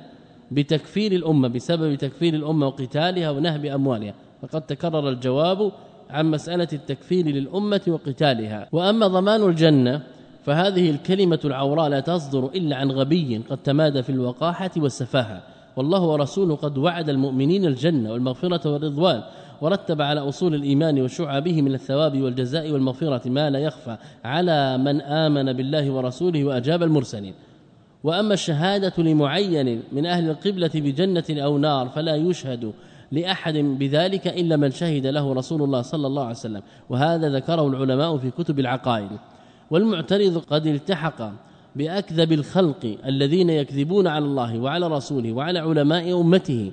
بتكفير الأمة بسبب تكفير الأمة وقتالها ونهب أموالها فقد تكرر الجواب عن مسألة التكفير للأمة وقتالها. وأما ضمان الجنة فهذه الكلمة العوراء لا تصدر إلا عن غبي قد تمادى في الوقاحة والسفاهة. والله ورسوله قد وعد المؤمنين الجنة والمغفرة والرضوان. ورتب على أصول الإيمان وشعبه من الثواب والجزاء والمغفرة ما لا يخفى على من آمن بالله ورسوله وأجاب المرسلين. وأما الشهادة لمعين من أهل القبلة بجنة أو نار فلا يشهد لأحد بذلك إلا من شهد له رسول الله صلى الله عليه وسلم وهذا ذكره العلماء في كتب العقائد. والمعترض قد التحق بأكذب الخلق الذين يكذبون على الله وعلى رسوله وعلى علماء أمته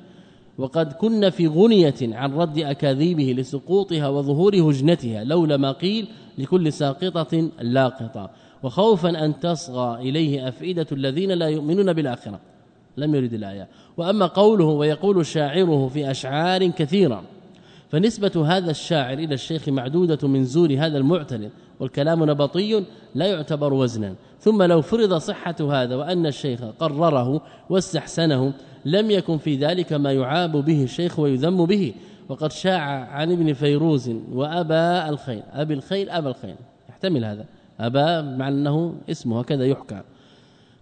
وقد كنا في غنية عن رد أكاذيبه لسقوطها وظهور هجنتها لولا ما قيل لكل ساقطة لاقطة. وخوفا أن تصغى إليه أفئدة الذين لا يؤمنون بالآخرة. لم يرد الآية. وأما قوله ويقول شاعره في أشعار كثيرة فنسبة هذا الشاعر إلى الشيخ معدودة من زور هذا المعترض والكلام نبطي لا يعتبر وزنا. ثم لو فرض صحة هذا وأن الشيخ قرره واستحسنه لم يكن في ذلك ما يعاب به الشيخ ويذم به. وقد شاع عن ابن فيروز وأبا الخير أبي الخير أبا الخير يحتمل هذا. أبا مع أنه اسمه هكذا يحكى.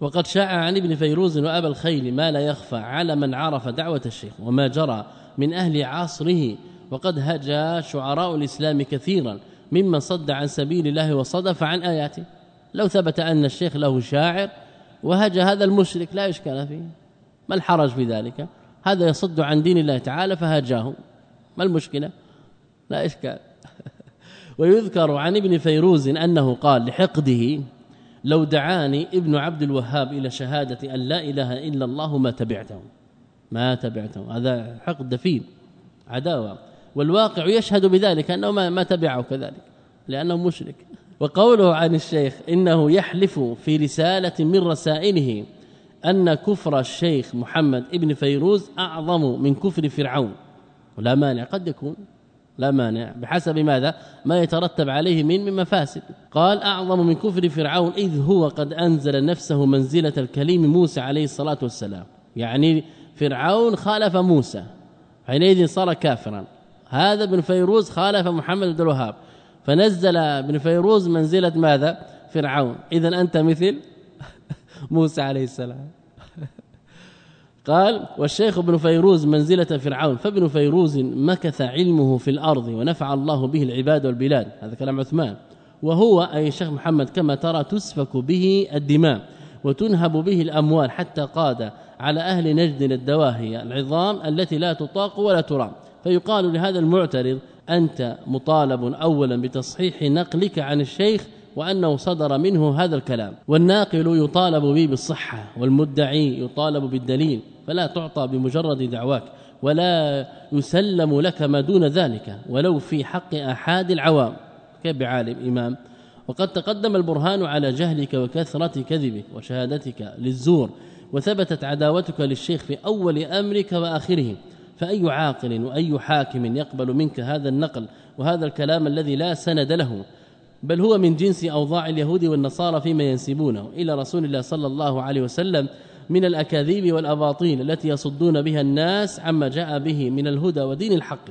وقد شاع عن ابن فيروز وأبا الخيل ما لا يخفى على من عرف دعوة الشيخ وما جرى من أهل عصره. وقد هجا شعراء الإسلام كثيرا ممن صد عن سبيل الله وصدف عن آياته. لو ثبت أن الشيخ له شاعر وهجى هذا المشرك لا إشكال فيه. ما الحرج في ذلك؟ هذا يصد عن دين الله تعالى فهجاه ما المشكلة؟ لا إشكال. <laughs> ويذكر عن ابن فيروز أنه قال لحقده لو دعاني ابن عبد الوهاب إلى شهادة أن لا إله إلا الله ما تبعته. ما تبعته. هذا حقد دفين عداوة. والواقع يشهد بذلك أنه ما, تبعه كذلك لأنه مشرك. وقوله عن الشيخ إنه يحلف في رسالة من رسائله أن كفر الشيخ محمد ابن فيروز أعظم من كفر فرعون. ولا مانع قد يكون. لا مانع. بحسب ماذا؟ ما يترتب عليه من من مفاسد. قال أعظم من كفر فرعون إذ هو قد أنزل نفسه منزلة الكليم موسى عليه الصلاة والسلام. يعني فرعون خالف موسى. حينئذ صار كافرا. هذا ابن فيروز خالف محمد بن الوهاب. فنزل ابن فيروز منزلة ماذا؟ فرعون. اذا أنت مثل موسى عليه السلام. قال والشيخ ابن فيروز منزلة فرعون فابن فيروز مكث علمه في الأرض ونفع الله به العباد والبلاد. هذا كلام عثمان. وهو أي الشيخ محمد كما ترى تسفك به الدماء وتنهب به الأموال حتى قاد على أهل نجد الدواهي العظام التي لا تطاق ولا ترام. فيقال لهذا المعترض أنت مطالب أولا بتصحيح نقلك عن الشيخ وأنه صدر منه هذا الكلام. والناقل يطالب به بالصحة والمدعي يطالب بالدليل. فلا تعطى بمجرد دعواك ولا يسلم لك ما دون ذلك ولو في حق احاد العوام. كيف بعالم إمام؟ وقد تقدم البرهان على جهلك وكثرة كذبك وشهادتك للزور وثبتت عداوتك للشيخ في أول أمرك وآخره. فأي عاقل وأي حاكم يقبل منك هذا النقل وهذا الكلام الذي لا سند له؟ بل هو من جنس أوضاع اليهود والنصارى فيما ينسبونه إلى رسول الله صلى الله عليه وسلم من الأكاذيب والأباطيل التي يصدون بها الناس عما جاء به من الهدى ودين الحق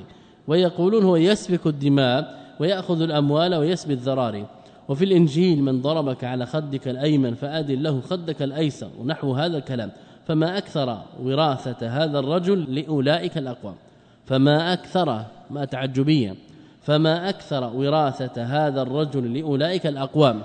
ويقولون هو يسفك الدماء ويأخذ الأموال ويسبي الذراري وفي الإنجيل من ضربك على خدك الأيمن فآدل له خدك الأيسر ونحو هذا الكلام. فما أكثر وراثة هذا الرجل لأولئك الاقوام فما أكثر ما تعجبيا. فما أكثر وراثة هذا الرجل لأولئك الأقوام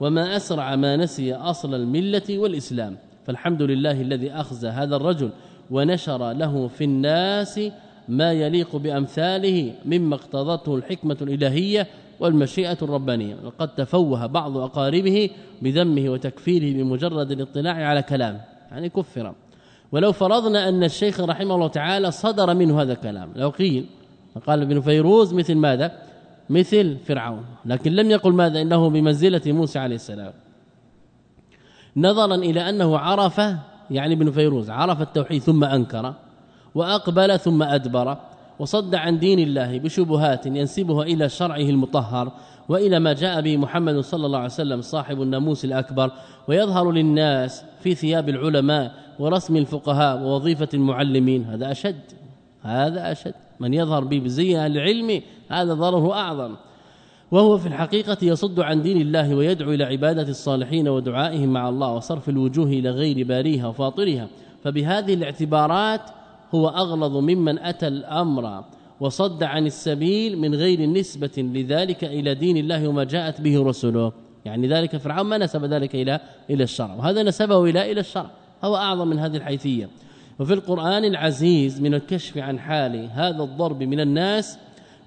وما أسرع ما نسي أصل الملة والإسلام. فالحمد لله الذي أخزى هذا الرجل ونشر له في الناس ما يليق بأمثاله مما اقتضته الحكمة الإلهية والمشيئة الربانية. وقد تفوه بعض أقاربه بذمه وتكفيره بمجرد الاطلاع على كلام يعني كفر. ولو فرضنا أن الشيخ رحمه الله تعالى صدر منه هذا الكلام لو قيل قال ابن فيروز مثل ماذا؟ مثل فرعون. لكن لم يقل ماذا؟ إنه بمنزلة موسى عليه السلام. نظرا إلى أنه عرف يعني ابن فيروز عرف التوحيد ثم أنكر وأقبل ثم أدبر وصد عن دين الله بشبهات ينسبها إلى شرعه المطهر وإلى ما جاء به محمد صلى الله عليه وسلم صاحب الناموس الأكبر ويظهر للناس في ثياب العلماء ورسم الفقهاء ووظيفة المعلمين. هذا أشد. هذا أشد. من يظهر به بزي العلم هذا ضرره أعظم. وهو في الحقيقة يصد عن دين الله ويدعو إلى عبادة الصالحين ودعائهم مع الله وصرف الوجوه إلى غير باريها وفاطرها. فبهذه الاعتبارات هو أغلظ ممن أتى الأمر وصد عن السبيل من غير نسبة لذلك إلى دين الله وما جاءت به رسله. يعني ذلك فرعون ما نسب ذلك إلى إلى الشرع وهذا نسبه إلى إلى الشرع. هو أعظم من هذه الحيثية. وفي القرآن العزيز من الكشف عن حال هذا الضرب من الناس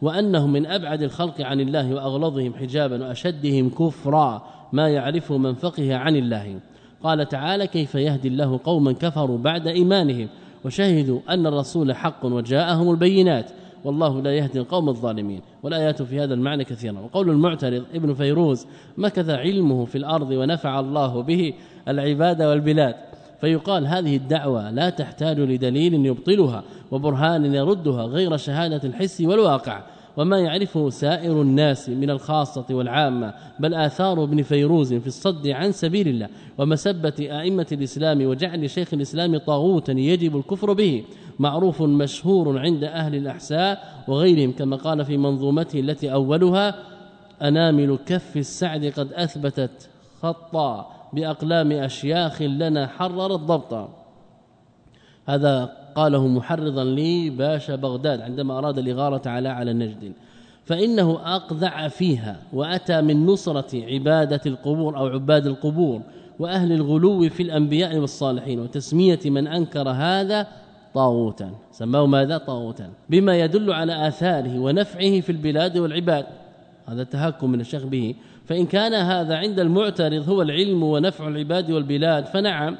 وانهم من أبعد الخلق عن الله وأغلظهم حجابا وأشدهم كفرا ما يعرفه من فقه عن الله. قال تعالى كيف يهدي الله قوما كفروا بعد إيمانهم وشهدوا أن الرسول حق وجاءهم البينات والله لا يهدي القوم الظالمين والآيات في هذا المعنى كثيرا. وقول المعترض ابن فيروز مكث علمه في الأرض ونفع الله به العباد والبلاد فيقال هذه الدعوة لا تحتاج لدليل يبطلها وبرهان يردها غير شهادة الحس والواقع وما يعرفه سائر الناس من الخاصة والعامة بل آثار ابن فيروز في الصد عن سبيل الله ومسبة أئمة الإسلام وجعل شيخ الإسلام طاغوتا يجب الكفر به معروف مشهور عند أهل الأحساء وغيرهم كما قال في منظومته التي أولها أنامل كف السعد قد أثبتت خطا بأقلام أشياخ لنا حرر الضبط. هذا قاله محرضا لي باشا بغداد عندما أراد الإغارة على على النجد فإنه أقذع فيها وأتى من نصرة عبادة القبور أو عباد القبور وأهل الغلو في الأنبياء والصالحين وتسمية من أنكر هذا طاغوتا. سماه ماذا؟ طاغوتا. بما يدل على آثاره ونفعه في البلاد والعباد. هذا تهكم من الشيخ به. فإن كان هذا عند المعترض هو العلم ونفع العباد والبلاد فنعم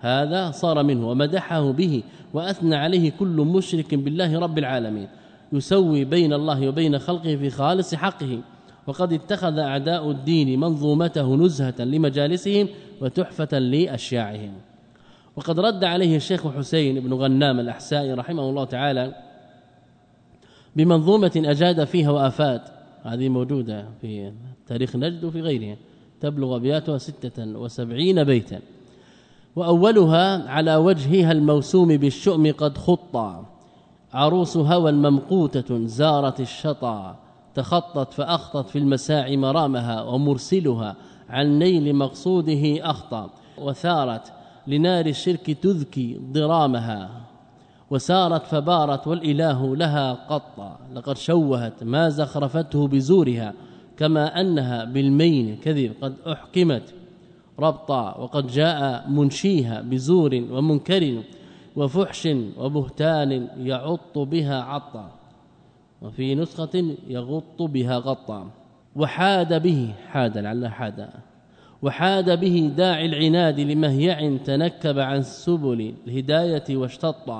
هذا صار منه ومدحه به وأثنى عليه كل مشرك بالله رب العالمين. يسوي بين الله وبين خلقه في خالص حقه وقد اتخذ أعداء الدين منظومته نزهة لمجالسهم وتحفة لأشياعهم. وقد رد عليه الشيخ حسين بن غنام الأحسائي رحمه الله تعالى بمنظومة أجاد فيها وآفات هذه موجودة في تاريخ نجد وفي غيرها تبلغ أبياتها 76 بيتا. وأولها على وجهها الموسوم بالشؤم قد خط. عروس هوى ممقوته زارت الشطا. تخطت فأخطت في المساع مرامها ومرسلها عن نيل مقصوده أخطا. وثارت لنار الشرك تذكي ضرامها. وسارت فبارت والإله لها قط لقد شوهت ما زخرفته بزورها كما أنها بالمين كذب قد أحكمت ربطا وقد جاء منشيها بزور ومنكر وفحش وبهتان يعط بها عطا وفي نسخة يغط بها غطا. وحاد به حاد لعل حاد وحاد به داعي العناد لمهيع تنكب عن سبل الهداية واشتط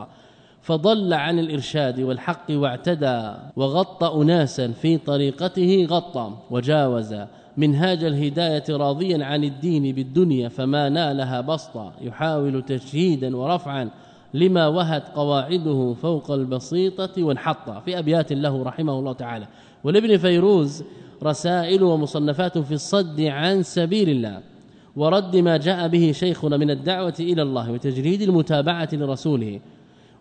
فضل عن الإرشاد والحق واعتدى وغطى أناسا في طريقته غطى وجاوز منهاج الهداية راضيا عن الدين بالدنيا فما نالها بسطا يحاول تجهيدا ورفعا لما وهت قواعده فوق البسيطة وانحط في أبيات له رحمه الله تعالى. ولابن فيروز رسائل ومصنفات في الصد عن سبيل الله ورد ما جاء به شيخنا من الدعوة إلى الله وتجريد المتابعة لرسوله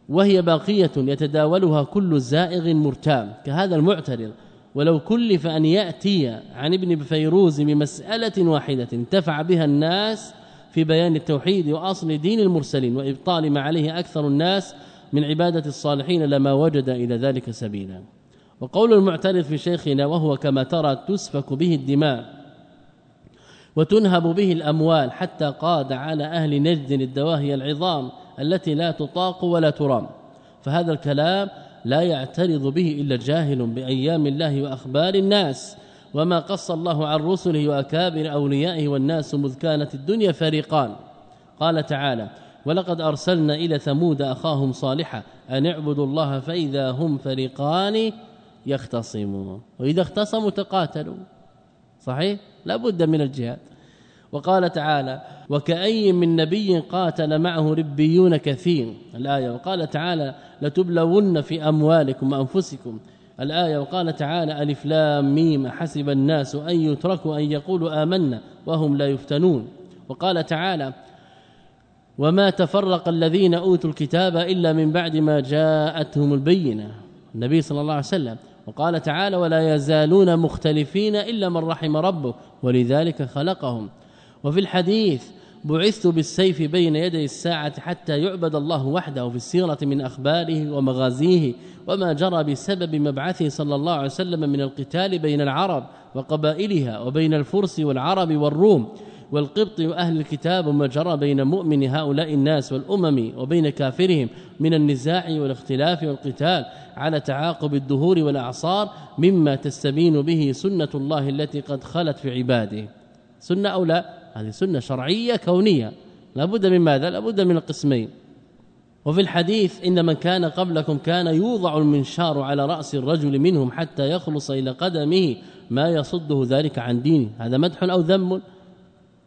وهي باقية يتداولها كل زائغ مرتاب كهذا المعترض. ولو كلف أن يأتي عن ابن فيروز بمسألة واحدة انتفع بها الناس في بيان التوحيد وأصل دين المرسلين وإبطال ما عليه أكثر الناس من عبادة الصالحين لما وجد إلى ذلك سبيلا. وقول المعترض في شيخنا وهو كما ترى تسفك به الدماء وتنهب به الأموال حتى قاد على أهل نجد الدواهي العظام التي لا تطاق ولا ترام. فهذا الكلام لا يعترض به إلا جاهل بأيام الله وأخبار الناس. وما قص الله عن رسله وأكابر أوليائه والناس مذ كانت الدنيا فريقان. قال تعالى ولقد أرسلنا إلى ثمود أخاهم صالحا أن اعبدوا الله فإذا هم فريقان يختصمون. وإذا اختصموا تقاتلوا. صحيح؟ لا بد من الجهاد. وقال تعالى وكأي من نبي قاتل معه ربيون كثير. الآية وقال تعالى لتبلون في أموالكم وأنفسكم. الآية وقال تعالى ألف لام ميم. حسب الناس أن يتركوا أن يقولوا آمنا وهم لا يفتنون. وقال تعالى وما تفرق الذين أوتوا الكتاب إلا من بعد ما جاءتهم البينة. النبي صلى الله عليه وسلم. وقال تعالى ولا يزالون مختلفين إلا من رحم ربه ولذلك خلقهم. وفي الحديث بعثت بالسيف بين يدي الساعة حتى يعبد الله وحده في السيرة من أخباره ومغازيه وما جرى بسبب مبعثه صلى الله عليه وسلم من القتال بين العرب وقبائلها وبين الفرس والعرب والروم والقبط وأهل الكتاب وما جرى بين مؤمن هؤلاء الناس والأمم وبين كافرهم من النزاع والاختلاف والقتال على تعاقب الدهور والأعصار مما تستبين به سنة الله التي قد خلت في عباده. سنة أو لا؟ هذه سنة شرعية كونية. لابد من ماذا؟ لابد من القسمين. وفي الحديث إن من كان قبلكم كان يوضع المنشار على رأس الرجل منهم حتى يخلص إلى قدمه ما يصده ذلك عن دينه. هذا مدح أو ذم؟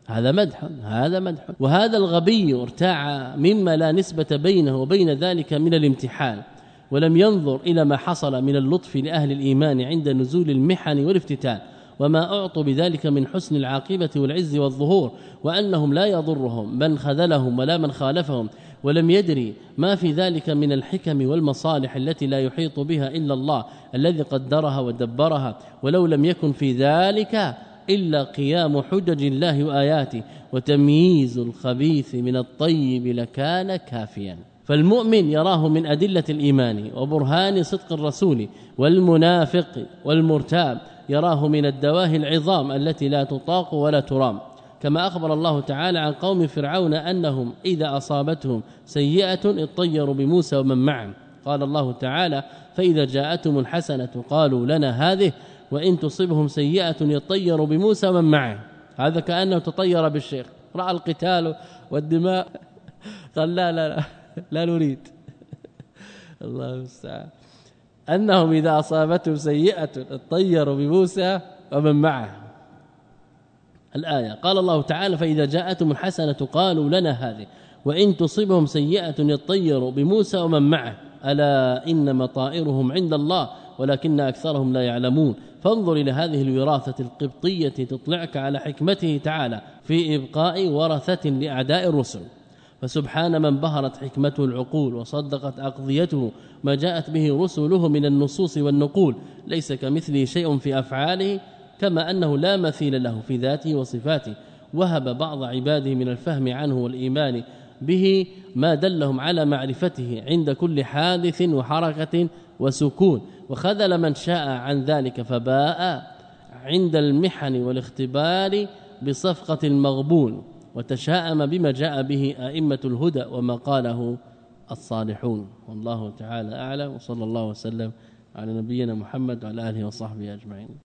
هذا مدح هذا مدح. وهذا الغبي ارتاع مما لا نسبة بينه وبين ذلك من الامتحان ولم ينظر إلى ما حصل من اللطف لأهل الإيمان عند نزول المحن والافتتان. وما أعطوا بذلك من حسن العاقبة والعز والظهور وأنهم لا يضرهم من خذلهم ولا من خالفهم ولم يدري ما في ذلك من الحكم والمصالح التي لا يحيط بها إلا الله الذي قدرها ودبرها ولو لم يكن في ذلك إلا قيام حجج الله وآياته وتمييز الخبيث من الطيب لكان كافيا. فالمؤمن يراه من أدلة الإيمان وبرهان صدق الرسول والمنافق والمرتاب يراه من الدواهي العظام التي لا تطاق ولا ترام. كما أخبر الله تعالى عن قوم فرعون أنهم إذا أصابتهم سيئة اطيروا بموسى ومن معه. قال الله تعالى فإذا جاءتهم الحسنة قالوا لنا هذه وإن تصبهم سيئة يطير بموسى ومن معه. هذا كأنه تطير بالشيخ. رأى القتال والدماء. قال لا لا لا, لا نريد. <laughs> الله المستعان. أنهم إذا أصابتهم سيئة اطيروا بموسى ومن معه. الآية قال الله تعالى فإذا جاءتهم الحسنة قالوا لنا هذه وإن تصبهم سيئة يطيروا بموسى ومن معه. ألا انما طائرهم عند الله ولكن أكثرهم لا يعلمون. فانظر إلى هذه الوراثة القبطية تطلعك على حكمته تعالى في إبقاء ورثة لأعداء الرسل. فسبحان من بهرت حكمته العقول وصدقت أقضيته ما جاءت به رسله من النصوص والنقول ليس كمثله شيء في أفعاله كما أنه لا مثيل له في ذاته وصفاته. وهب بعض عباده من الفهم عنه والإيمان به ما دلهم على معرفته عند كل حادث وحركة وسكون. وخذل من شاء عن ذلك فباء عند المحن والاختبار بصفقة المغبون. وتشاءم بما جاء به أئمة الهدى وما قاله الصالحون. والله تعالى أعلم وصلى الله وسلم على نبينا محمد وعلى آله وصحبه أجمعين.